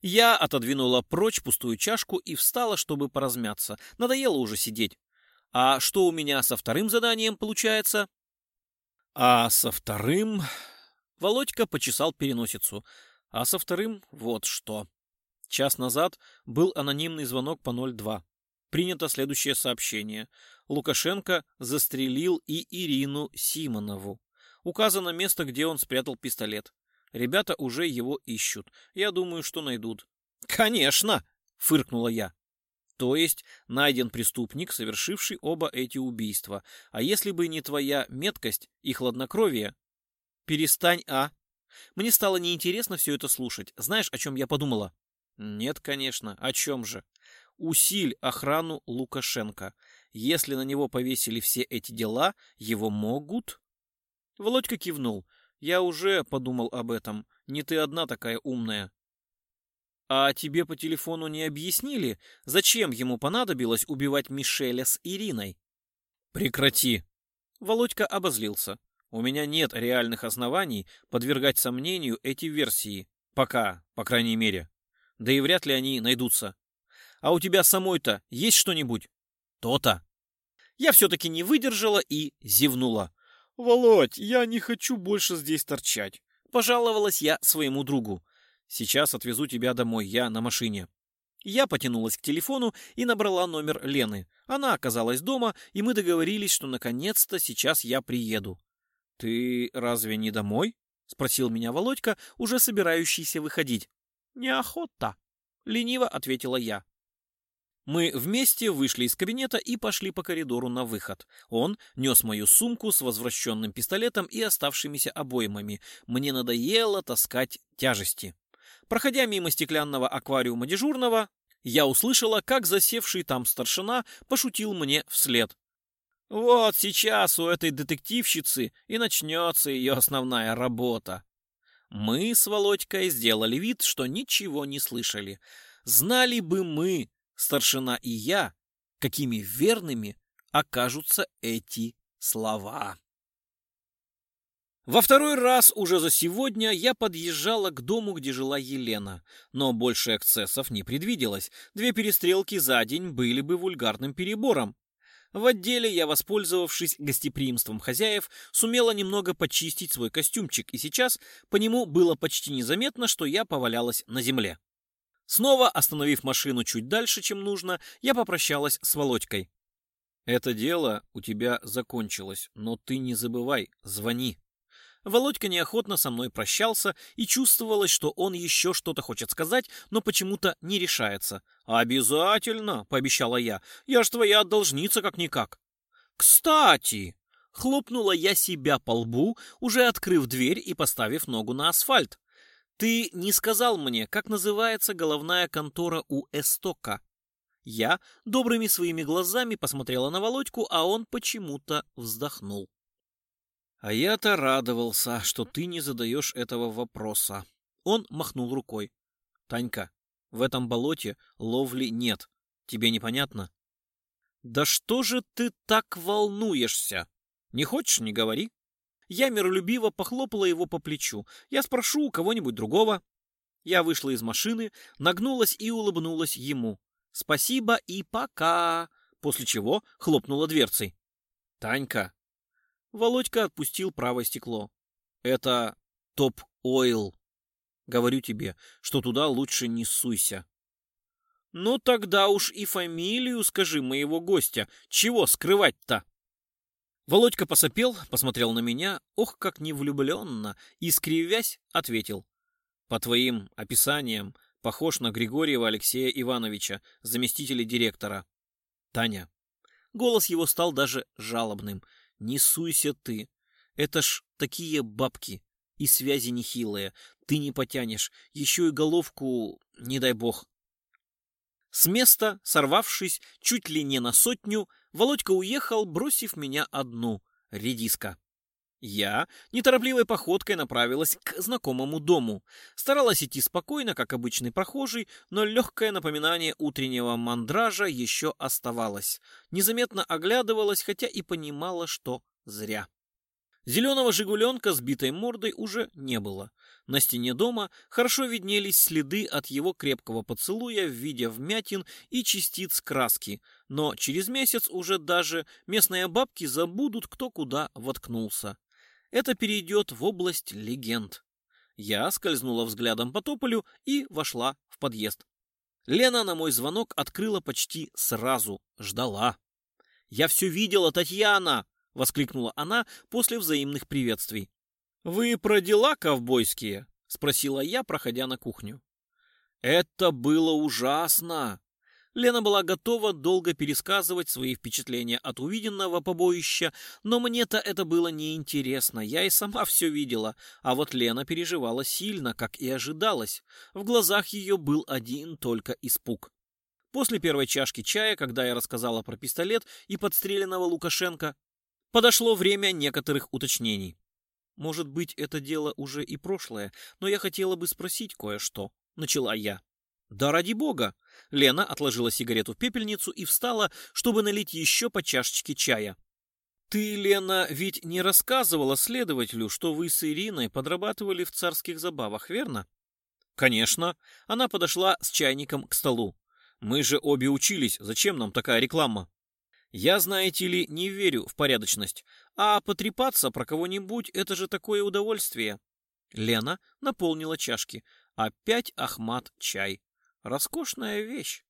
A: Я отодвинула прочь пустую чашку и встала, чтобы поразмяться. Надоело уже сидеть. А что у меня со вторым заданием получается? А со вторым Володька почесал переносицу. А со вторым вот что. Час назад был анонимный звонок по 02. Принято следующее сообщение. Лукашенко застрелил и Ирину Симонову. Указано место, где он спрятал пистолет. Ребята уже его ищут. Я думаю, что найдут. «Конечно!» — фыркнула я. То есть найден преступник, совершивший оба эти убийства. А если бы не твоя меткость и хладнокровие, «Перестань, а!» Мне стало неинтересно все это слушать. Знаешь, о чем я подумала? Нет, конечно. О чем же? Усиль охрану Лукашенко. Если на него повесили все эти дела, его могут... Володька кивнул. Я уже подумал об этом. Не ты одна такая умная. А тебе по телефону не объяснили, зачем ему понадобилось убивать Мишеля с Ириной? Прекрати. Володька обозлился. У меня нет реальных оснований подвергать сомнению эти версии. Пока, по крайней мере. Да и вряд ли они найдутся. А у тебя самой-то есть что-нибудь? То-то. Я все-таки не выдержала и зевнула. «Володь, я не хочу больше здесь торчать», — пожаловалась я своему другу. «Сейчас отвезу тебя домой, я на машине». Я потянулась к телефону и набрала номер Лены. Она оказалась дома, и мы договорились, что наконец-то сейчас я приеду. «Ты разве не домой?» — спросил меня Володька, уже собирающийся выходить. «Неохота», — лениво ответила я. Мы вместе вышли из кабинета и пошли по коридору на выход. Он нес мою сумку с возвращенным пистолетом и оставшимися обоймами. Мне надоело таскать тяжести. Проходя мимо стеклянного аквариума дежурного, я услышала, как засевший там старшина пошутил мне вслед. Вот сейчас у этой детективщицы и начнется ее основная работа. Мы с Володькой сделали вид, что ничего не слышали. Знали бы мы, старшина и я, какими верными окажутся эти слова. Во второй раз уже за сегодня я подъезжала к дому, где жила Елена, но больше эксцессов не предвиделось. Две перестрелки за день были бы вульгарным перебором. В отделе я, воспользовавшись гостеприимством хозяев, сумела немного почистить свой костюмчик, и сейчас по нему было почти незаметно, что я повалялась на земле. Снова остановив машину чуть дальше, чем нужно, я попрощалась с Володькой. «Это дело у тебя закончилось, но ты не забывай, звони», Володька неохотно со мной прощался, и чувствовалось, что он еще что-то хочет сказать, но почему-то не решается. «Обязательно!» — пообещала я. «Я ж твоя должница как-никак!» «Кстати!» — хлопнула я себя по лбу, уже открыв дверь и поставив ногу на асфальт. «Ты не сказал мне, как называется головная контора у Эстока?» Я добрыми своими глазами посмотрела на Володьку, а он почему-то вздохнул. А я-то радовался, что ты не задаешь этого вопроса. Он махнул рукой. Танька, в этом болоте ловли нет. Тебе непонятно? Да что же ты так волнуешься? Не хочешь, не говори. Я миролюбиво похлопала его по плечу. Я спрошу у кого-нибудь другого. Я вышла из машины, нагнулась и улыбнулась ему. «Спасибо и пока!» После чего хлопнула дверцей. «Танька, Володька отпустил правое стекло. «Это топ-ойл. Говорю тебе, что туда лучше не суйся». «Ну тогда уж и фамилию скажи моего гостя. Чего скрывать-то?» Володька посопел, посмотрел на меня, ох, как невлюбленно, и, скривясь, ответил. «По твоим описаниям, похож на Григорьева Алексея Ивановича, заместителя директора. Таня». Голос его стал даже жалобным – не суйся ты. Это ж такие бабки. И связи нехилые. Ты не потянешь. Еще и головку, не дай бог. С места, сорвавшись чуть ли не на сотню, Володька уехал, бросив меня одну. Редиска. Я неторопливой походкой направилась к знакомому дому. Старалась идти спокойно, как обычный прохожий, но легкое напоминание утреннего мандража еще оставалось. Незаметно оглядывалась, хотя и понимала, что зря. Зеленого «Жигуленка» с битой мордой уже не было. На стене дома хорошо виднелись следы от его крепкого поцелуя в виде вмятин и частиц краски, но через месяц уже даже местные бабки забудут, кто куда воткнулся это перейдет в область легенд. Я скользнула взглядом по тополю и вошла в подъезд. Лена на мой звонок открыла почти сразу, ждала. «Я все видела, Татьяна!» — воскликнула она после взаимных приветствий. «Вы про дела ковбойские?» — спросила я, проходя на кухню. «Это было ужасно!» Лена была готова долго пересказывать свои впечатления от увиденного побоища, но мне-то это было неинтересно, я и сама все видела, а вот Лена переживала сильно, как и ожидалось. В глазах ее был один только испуг. После первой чашки чая, когда я рассказала про пистолет и подстреленного Лукашенко, подошло время некоторых уточнений. Может быть, это дело уже и прошлое, но я хотела бы спросить кое-что, начала я. «Да ради бога!» Лена отложила сигарету в пепельницу и встала, чтобы налить еще по чашечке чая. «Ты, Лена, ведь не рассказывала следователю, что вы с Ириной подрабатывали в царских забавах, верно?» «Конечно!» Она подошла с чайником к столу. «Мы же обе учились, зачем нам такая реклама?» «Я, знаете ли, не верю в порядочность, а потрепаться про кого-нибудь — это же такое удовольствие!» Лена наполнила чашки. Опять Ахмат чай. Роскошная вещь.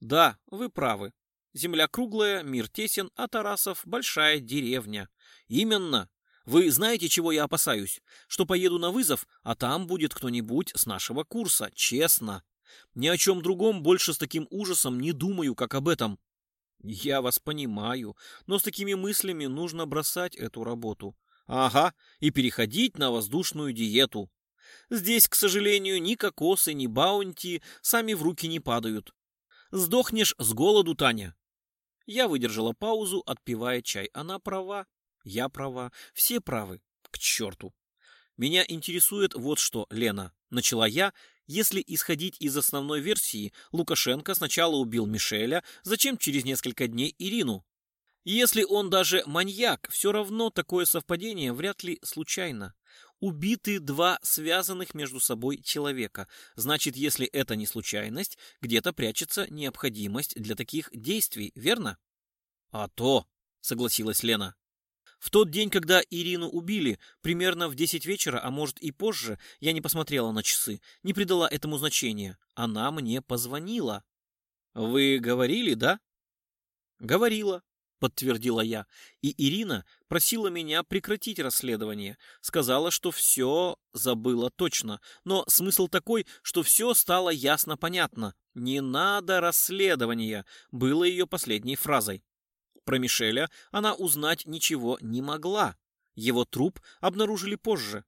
A: Да, вы правы. Земля круглая, мир тесен, а Тарасов — большая деревня. Именно. Вы знаете, чего я опасаюсь? Что поеду на вызов, а там будет кто-нибудь с нашего курса, честно. Ни о чем другом больше с таким ужасом не думаю, как об этом. Я вас понимаю, но с такими мыслями нужно бросать эту работу. Ага, и переходить на воздушную диету. Здесь, к сожалению, ни кокосы, ни баунти сами в руки не падают. Сдохнешь с голоду, Таня. Я выдержала паузу, отпивая чай. Она права, я права, все правы. К черту. Меня интересует вот что, Лена. Начала я. Если исходить из основной версии, Лукашенко сначала убил Мишеля, зачем через несколько дней Ирину? Если он даже маньяк, все равно такое совпадение вряд ли случайно убиты два связанных между собой человека. Значит, если это не случайность, где-то прячется необходимость для таких действий, верно? А то, согласилась Лена. В тот день, когда Ирину убили, примерно в 10 вечера, а может и позже, я не посмотрела на часы, не придала этому значения. Она мне позвонила. Вы говорили, да? Говорила, подтвердила я. И Ирина просила меня прекратить расследование. Сказала, что все забыла точно. Но смысл такой, что все стало ясно понятно. «Не надо расследования», было ее последней фразой. Про Мишеля она узнать ничего не могла. Его труп обнаружили позже.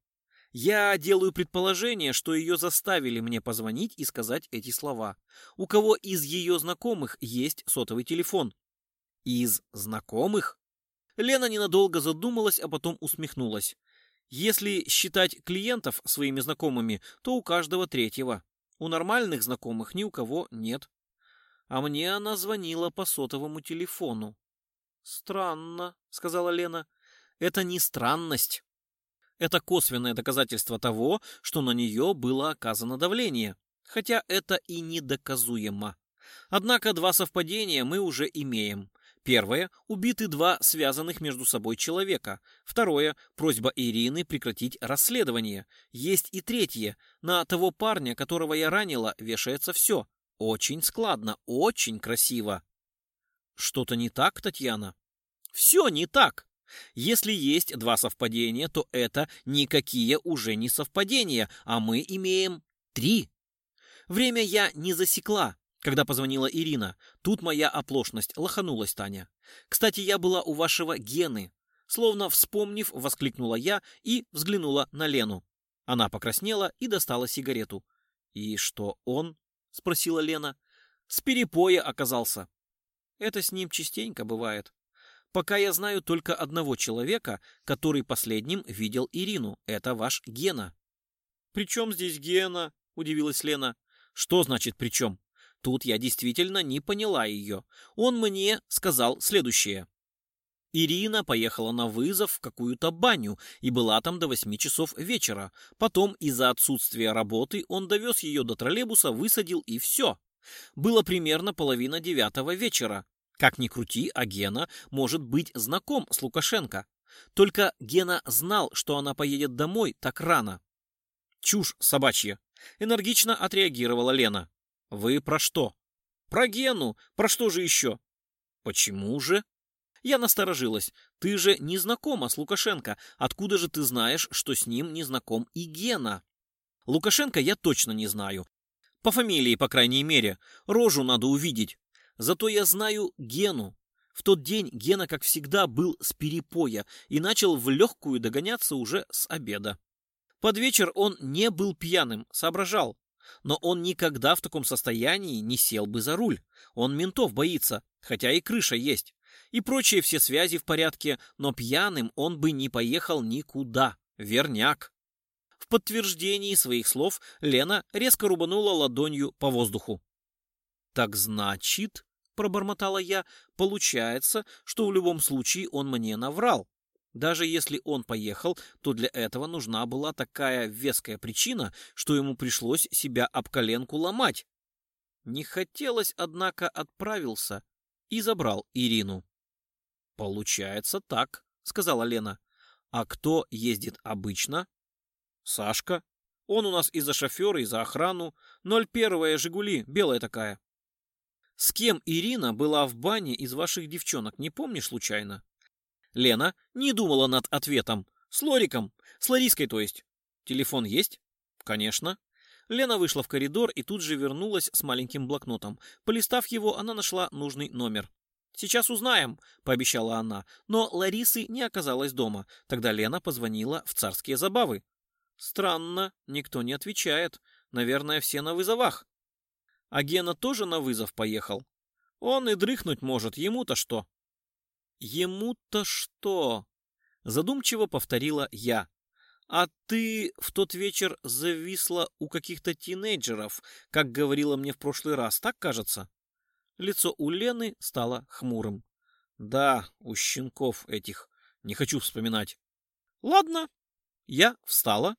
A: Я делаю предположение, что ее заставили мне позвонить и сказать эти слова. У кого из ее знакомых есть сотовый телефон? Из знакомых? Лена ненадолго задумалась, а потом усмехнулась. Если считать клиентов своими знакомыми, то у каждого третьего. У нормальных знакомых ни у кого нет. А мне она звонила по сотовому телефону. «Странно», — сказала Лена. «Это не странность. Это косвенное доказательство того, что на нее было оказано давление. Хотя это и недоказуемо. Однако два совпадения мы уже имеем. Первое – убиты два связанных между собой человека. Второе – просьба Ирины прекратить расследование. Есть и третье – на того парня, которого я ранила, вешается все. Очень складно, очень красиво. Что-то не так, Татьяна? Все не так. Если есть два совпадения, то это никакие уже не совпадения, а мы имеем три. Время я не засекла, когда позвонила Ирина, тут моя оплошность, лоханулась Таня. «Кстати, я была у вашего Гены». Словно вспомнив, воскликнула я и взглянула на Лену. Она покраснела и достала сигарету. «И что он?» — спросила Лена. «С перепоя оказался». «Это с ним частенько бывает. Пока я знаю только одного человека, который последним видел Ирину. Это ваш Гена». «При чем здесь Гена?» — удивилась Лена. «Что значит «при чем»?» Тут я действительно не поняла ее. Он мне сказал следующее. Ирина поехала на вызов в какую-то баню и была там до восьми часов вечера. Потом из-за отсутствия работы он довез ее до троллейбуса, высадил и все. Было примерно половина девятого вечера. Как ни крути, а Гена может быть знаком с Лукашенко. Только Гена знал, что она поедет домой так рано. Чушь собачья. Энергично отреагировала Лена. Вы про что? Про Гену. Про что же еще? Почему же? Я насторожилась. Ты же не знакома с Лукашенко. Откуда же ты знаешь, что с ним не знаком и Гена? Лукашенко я точно не знаю. По фамилии, по крайней мере. Рожу надо увидеть. Зато я знаю Гену. В тот день Гена, как всегда, был с перепоя и начал в легкую догоняться уже с обеда. Под вечер он не был пьяным, соображал, но он никогда в таком состоянии не сел бы за руль. Он ментов боится, хотя и крыша есть. И прочие все связи в порядке, но пьяным он бы не поехал никуда. Верняк. В подтверждении своих слов Лена резко рубанула ладонью по воздуху. «Так значит...» — пробормотала я. «Получается, что в любом случае он мне наврал. Даже если он поехал, то для этого нужна была такая веская причина, что ему пришлось себя об коленку ломать. Не хотелось, однако, отправился и забрал Ирину. «Получается так», — сказала Лена. «А кто ездит обычно?» «Сашка. Он у нас и за шофера, и за охрану. 01-я «Жигули», белая такая». «С кем Ирина была в бане из ваших девчонок, не помнишь случайно?» Лена не думала над ответом. С Лориком. С Лариской, то есть. Телефон есть? Конечно. Лена вышла в коридор и тут же вернулась с маленьким блокнотом. Полистав его, она нашла нужный номер. «Сейчас узнаем», — пообещала она, но Ларисы не оказалось дома. Тогда Лена позвонила в царские забавы. «Странно, никто не отвечает. Наверное, все на вызовах». «А Гена тоже на вызов поехал?» «Он и дрыхнуть может, ему-то что?» Ему-то что? Задумчиво повторила я. А ты в тот вечер зависла у каких-то тинейджеров, как говорила мне в прошлый раз, так кажется? Лицо у Лены стало хмурым. Да, у щенков этих. Не хочу вспоминать. Ладно. Я встала.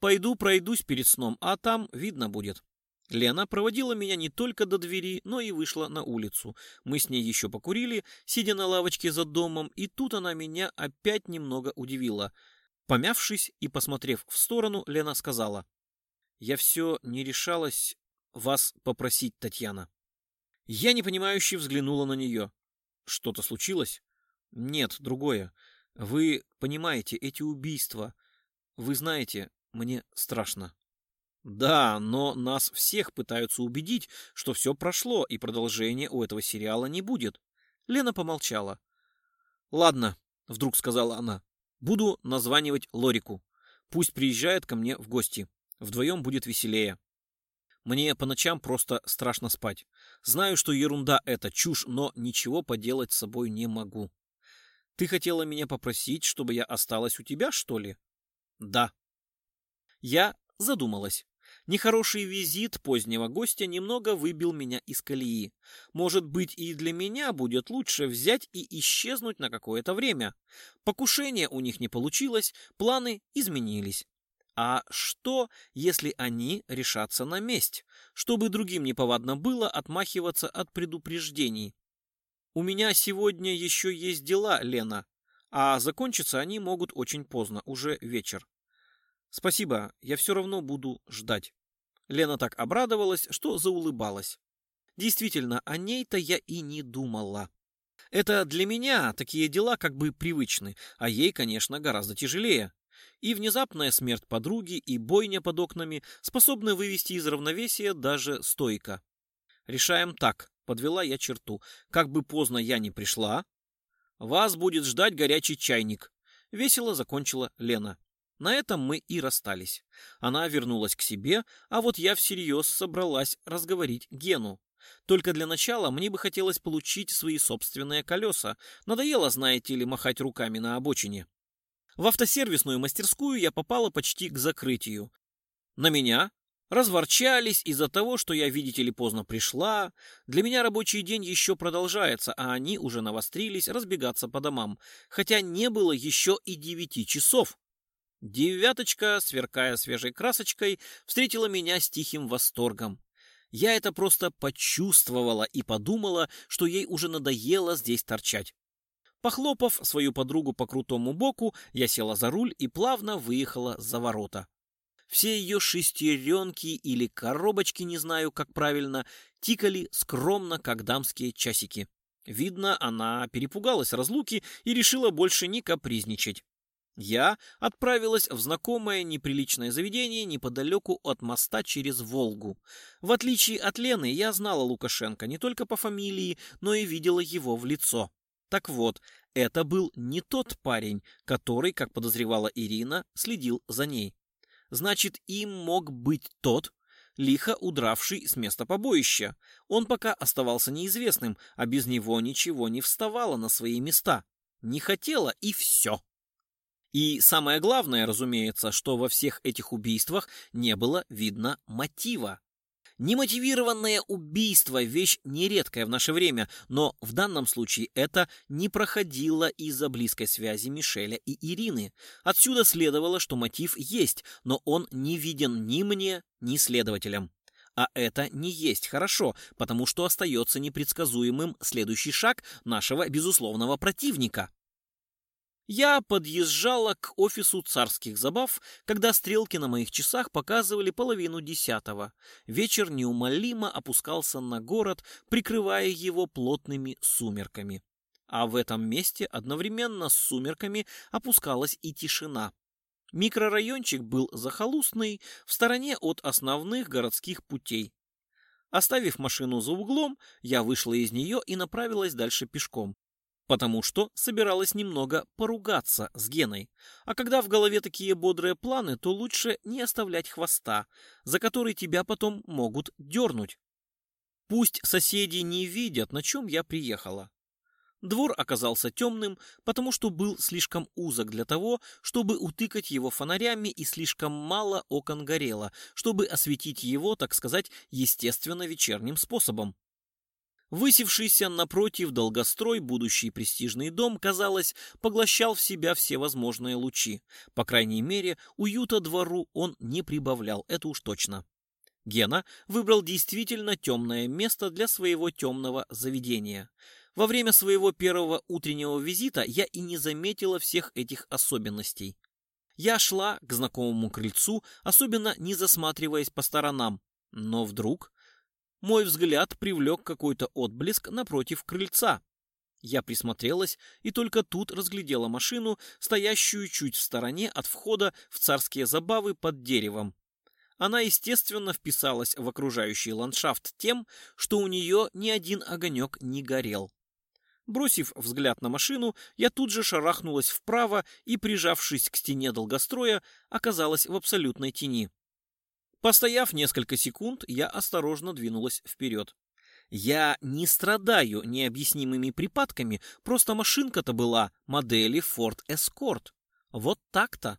A: Пойду пройдусь перед сном, а там видно будет. Лена проводила меня не только до двери, но и вышла на улицу. Мы с ней еще покурили, сидя на лавочке за домом, и тут она меня опять немного удивила. Помявшись и посмотрев в сторону, Лена сказала. «Я все не решалась вас попросить, Татьяна». Я непонимающе взглянула на нее. «Что-то случилось?» «Нет, другое. Вы понимаете, эти убийства. Вы знаете, мне страшно». Да, но нас всех пытаются убедить, что все прошло, и продолжения у этого сериала не будет. Лена помолчала. Ладно, вдруг сказала она. Буду названивать Лорику. Пусть приезжает ко мне в гости. Вдвоем будет веселее. Мне по ночам просто страшно спать. Знаю, что ерунда это, чушь, но ничего поделать с собой не могу. Ты хотела меня попросить, чтобы я осталась у тебя, что ли? Да. Я Задумалась. Нехороший визит позднего гостя немного выбил меня из колеи. Может быть, и для меня будет лучше взять и исчезнуть на какое-то время. Покушение у них не получилось, планы изменились. А что, если они решатся на месть? Чтобы другим неповадно было отмахиваться от предупреждений. У меня сегодня еще есть дела, Лена, а закончатся они могут очень поздно, уже вечер. Спасибо, я все равно буду ждать. Лена так обрадовалась, что заулыбалась. Действительно, о ней-то я и не думала. Это для меня такие дела как бы привычны, а ей, конечно, гораздо тяжелее. И внезапная смерть подруги, и бойня под окнами способны вывести из равновесия даже стойка. Решаем так, подвела я черту. Как бы поздно я ни пришла, вас будет ждать горячий чайник. Весело закончила Лена. На этом мы и расстались. Она вернулась к себе, а вот я всерьез собралась разговорить Гену. Только для начала мне бы хотелось получить свои собственные колеса. Надоело, знаете ли, махать руками на обочине. В автосервисную мастерскую я попала почти к закрытию. На меня разворчались из-за того, что я, видите ли, поздно пришла. Для меня рабочий день еще продолжается, а они уже навострились разбегаться по домам, хотя не было еще и девяти часов. Девяточка, сверкая свежей красочкой, встретила меня с тихим восторгом. Я это просто почувствовала и подумала, что ей уже надоело здесь торчать. Похлопав свою подругу по крутому боку, я села за руль и плавно выехала за ворота. Все ее шестеренки или коробочки, не знаю, как правильно, тикали скромно, как дамские часики. Видно, она перепугалась разлуки и решила больше не капризничать. Я отправилась в знакомое неприличное заведение неподалеку от моста через Волгу. В отличие от Лены, я знала Лукашенко не только по фамилии, но и видела его в лицо. Так вот, это был не тот парень, который, как подозревала Ирина, следил за ней. Значит, им мог быть тот, лихо удравший с места побоища. Он пока оставался неизвестным, а без него ничего не вставало на свои места. Не хотела и все. И самое главное, разумеется, что во всех этих убийствах не было видно мотива. Немотивированное убийство – вещь нередкая в наше время, но в данном случае это не проходило из-за близкой связи Мишеля и Ирины. Отсюда следовало, что мотив есть, но он не виден ни мне, ни следователям. А это не есть хорошо, потому что остается непредсказуемым следующий шаг нашего безусловного противника – я подъезжала к офису царских забав, когда стрелки на моих часах показывали половину десятого. Вечер неумолимо опускался на город, прикрывая его плотными сумерками. А в этом месте одновременно с сумерками опускалась и тишина. Микрорайончик был захолустный, в стороне от основных городских путей. Оставив машину за углом, я вышла из нее и направилась дальше пешком потому что собиралась немного поругаться с Геной. А когда в голове такие бодрые планы, то лучше не оставлять хвоста, за который тебя потом могут дернуть. Пусть соседи не видят, на чем я приехала. Двор оказался темным, потому что был слишком узок для того, чтобы утыкать его фонарями и слишком мало окон горело, чтобы осветить его, так сказать, естественно вечерним способом. Высевшийся напротив долгострой будущий престижный дом, казалось, поглощал в себя все возможные лучи. По крайней мере, уюта двору он не прибавлял, это уж точно. Гена выбрал действительно темное место для своего темного заведения. Во время своего первого утреннего визита я и не заметила всех этих особенностей. Я шла к знакомому крыльцу, особенно не засматриваясь по сторонам, но вдруг мой взгляд привлек какой-то отблеск напротив крыльца. Я присмотрелась и только тут разглядела машину, стоящую чуть в стороне от входа в царские забавы под деревом. Она, естественно, вписалась в окружающий ландшафт тем, что у нее ни один огонек не горел. Бросив взгляд на машину, я тут же шарахнулась вправо и, прижавшись к стене долгостроя, оказалась в абсолютной тени. Постояв несколько секунд, я осторожно двинулась вперед. Я не страдаю необъяснимыми припадками, просто машинка-то была модели Ford Escort. Вот так-то.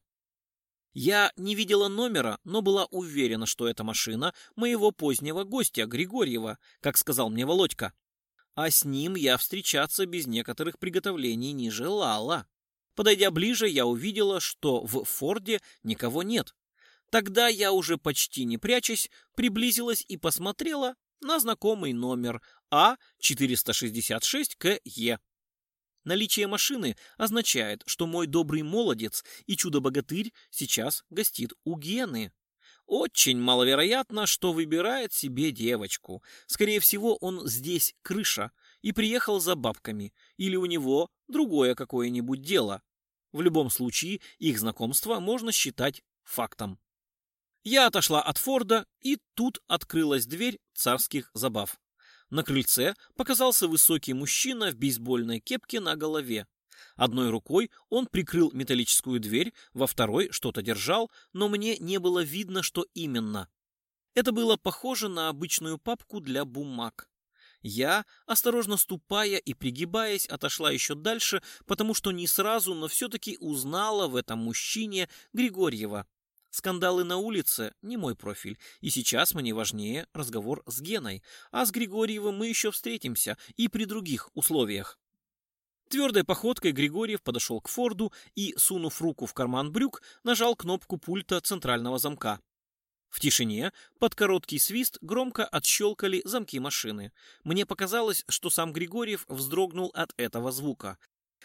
A: Я не видела номера, но была уверена, что это машина моего позднего гостя Григорьева, как сказал мне Володька. А с ним я встречаться без некоторых приготовлений не желала. Подойдя ближе, я увидела, что в Форде никого нет. Тогда я уже почти не прячась, приблизилась и посмотрела на знакомый номер А466КЕ. Наличие машины означает, что мой добрый молодец и чудо-богатырь сейчас гостит у Гены. Очень маловероятно, что выбирает себе девочку. Скорее всего, он здесь крыша и приехал за бабками, или у него другое какое-нибудь дело. В любом случае, их знакомство можно считать фактом. Я отошла от Форда, и тут открылась дверь царских забав. На крыльце показался высокий мужчина в бейсбольной кепке на голове. Одной рукой он прикрыл металлическую дверь, во второй что-то держал, но мне не было видно, что именно. Это было похоже на обычную папку для бумаг. Я, осторожно ступая и пригибаясь, отошла еще дальше, потому что не сразу, но все-таки узнала в этом мужчине Григорьева. Скандалы на улице — не мой профиль, и сейчас мне важнее разговор с Геной, а с Григорьевым мы еще встретимся и при других условиях. Твердой походкой Григорьев подошел к Форду и, сунув руку в карман брюк, нажал кнопку пульта центрального замка. В тишине, под короткий свист, громко отщелкали замки машины. Мне показалось, что сам Григорьев вздрогнул от этого звука.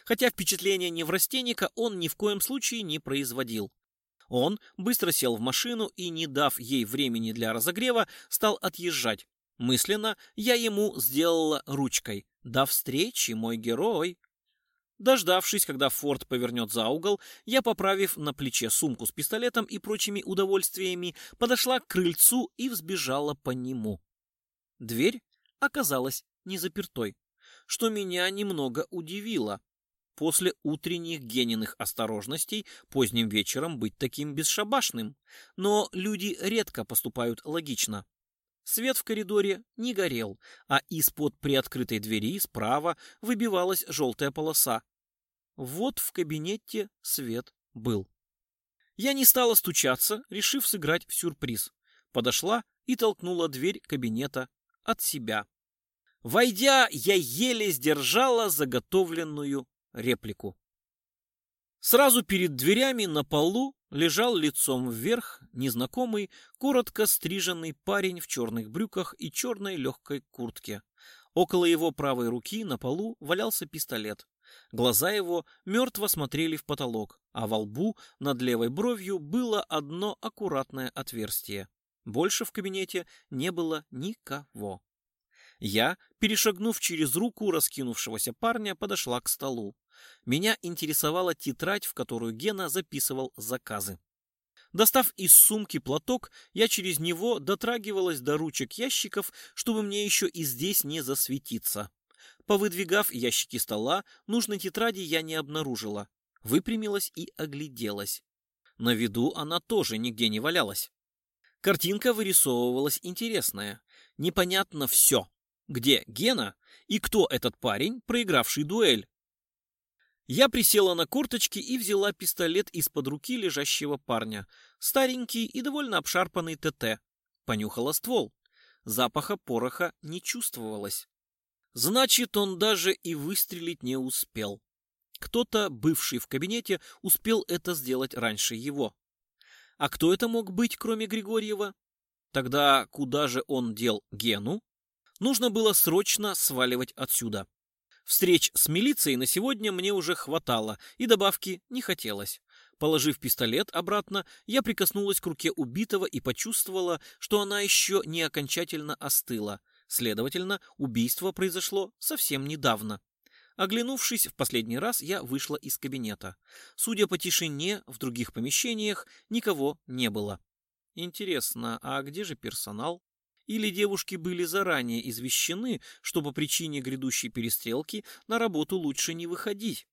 A: Хотя впечатление неврастенника он ни в коем случае не производил. Он быстро сел в машину и, не дав ей времени для разогрева, стал отъезжать. Мысленно я ему сделала ручкой. «До встречи, мой герой!» Дождавшись, когда Форд повернет за угол, я, поправив на плече сумку с пистолетом и прочими удовольствиями, подошла к крыльцу и взбежала по нему. Дверь оказалась незапертой, что меня немного удивило. После утренних Гениных осторожностей поздним вечером быть таким бесшабашным. Но люди редко поступают логично. Свет в коридоре не горел, а из-под приоткрытой двери справа выбивалась желтая полоса. Вот в кабинете свет был. Я не стала стучаться, решив сыграть в сюрприз. Подошла и толкнула дверь кабинета от себя. Войдя, я еле сдержала заготовленную реплику. Сразу перед дверями на полу лежал лицом вверх незнакомый, коротко стриженный парень в черных брюках и черной легкой куртке. Около его правой руки на полу валялся пистолет. Глаза его мертво смотрели в потолок, а во лбу над левой бровью было одно аккуратное отверстие. Больше в кабинете не было никого. Я, перешагнув через руку раскинувшегося парня, подошла к столу. Меня интересовала тетрадь, в которую Гена записывал заказы. Достав из сумки платок, я через него дотрагивалась до ручек ящиков, чтобы мне еще и здесь не засветиться. Повыдвигав ящики стола, нужной тетради я не обнаружила. Выпрямилась и огляделась. На виду она тоже нигде не валялась. Картинка вырисовывалась интересная. Непонятно все. Где Гена и кто этот парень, проигравший дуэль? Я присела на курточки и взяла пистолет из-под руки лежащего парня. Старенький и довольно обшарпанный ТТ. Понюхала ствол. Запаха пороха не чувствовалось. Значит, он даже и выстрелить не успел. Кто-то, бывший в кабинете, успел это сделать раньше его. А кто это мог быть, кроме Григорьева? Тогда куда же он дел Гену? Нужно было срочно сваливать отсюда. Встреч с милицией на сегодня мне уже хватало, и добавки не хотелось. Положив пистолет обратно, я прикоснулась к руке убитого и почувствовала, что она еще не окончательно остыла. Следовательно, убийство произошло совсем недавно. Оглянувшись в последний раз, я вышла из кабинета. Судя по тишине, в других помещениях никого не было. Интересно, а где же персонал? или девушки были заранее извещены, что по причине грядущей перестрелки на работу лучше не выходить.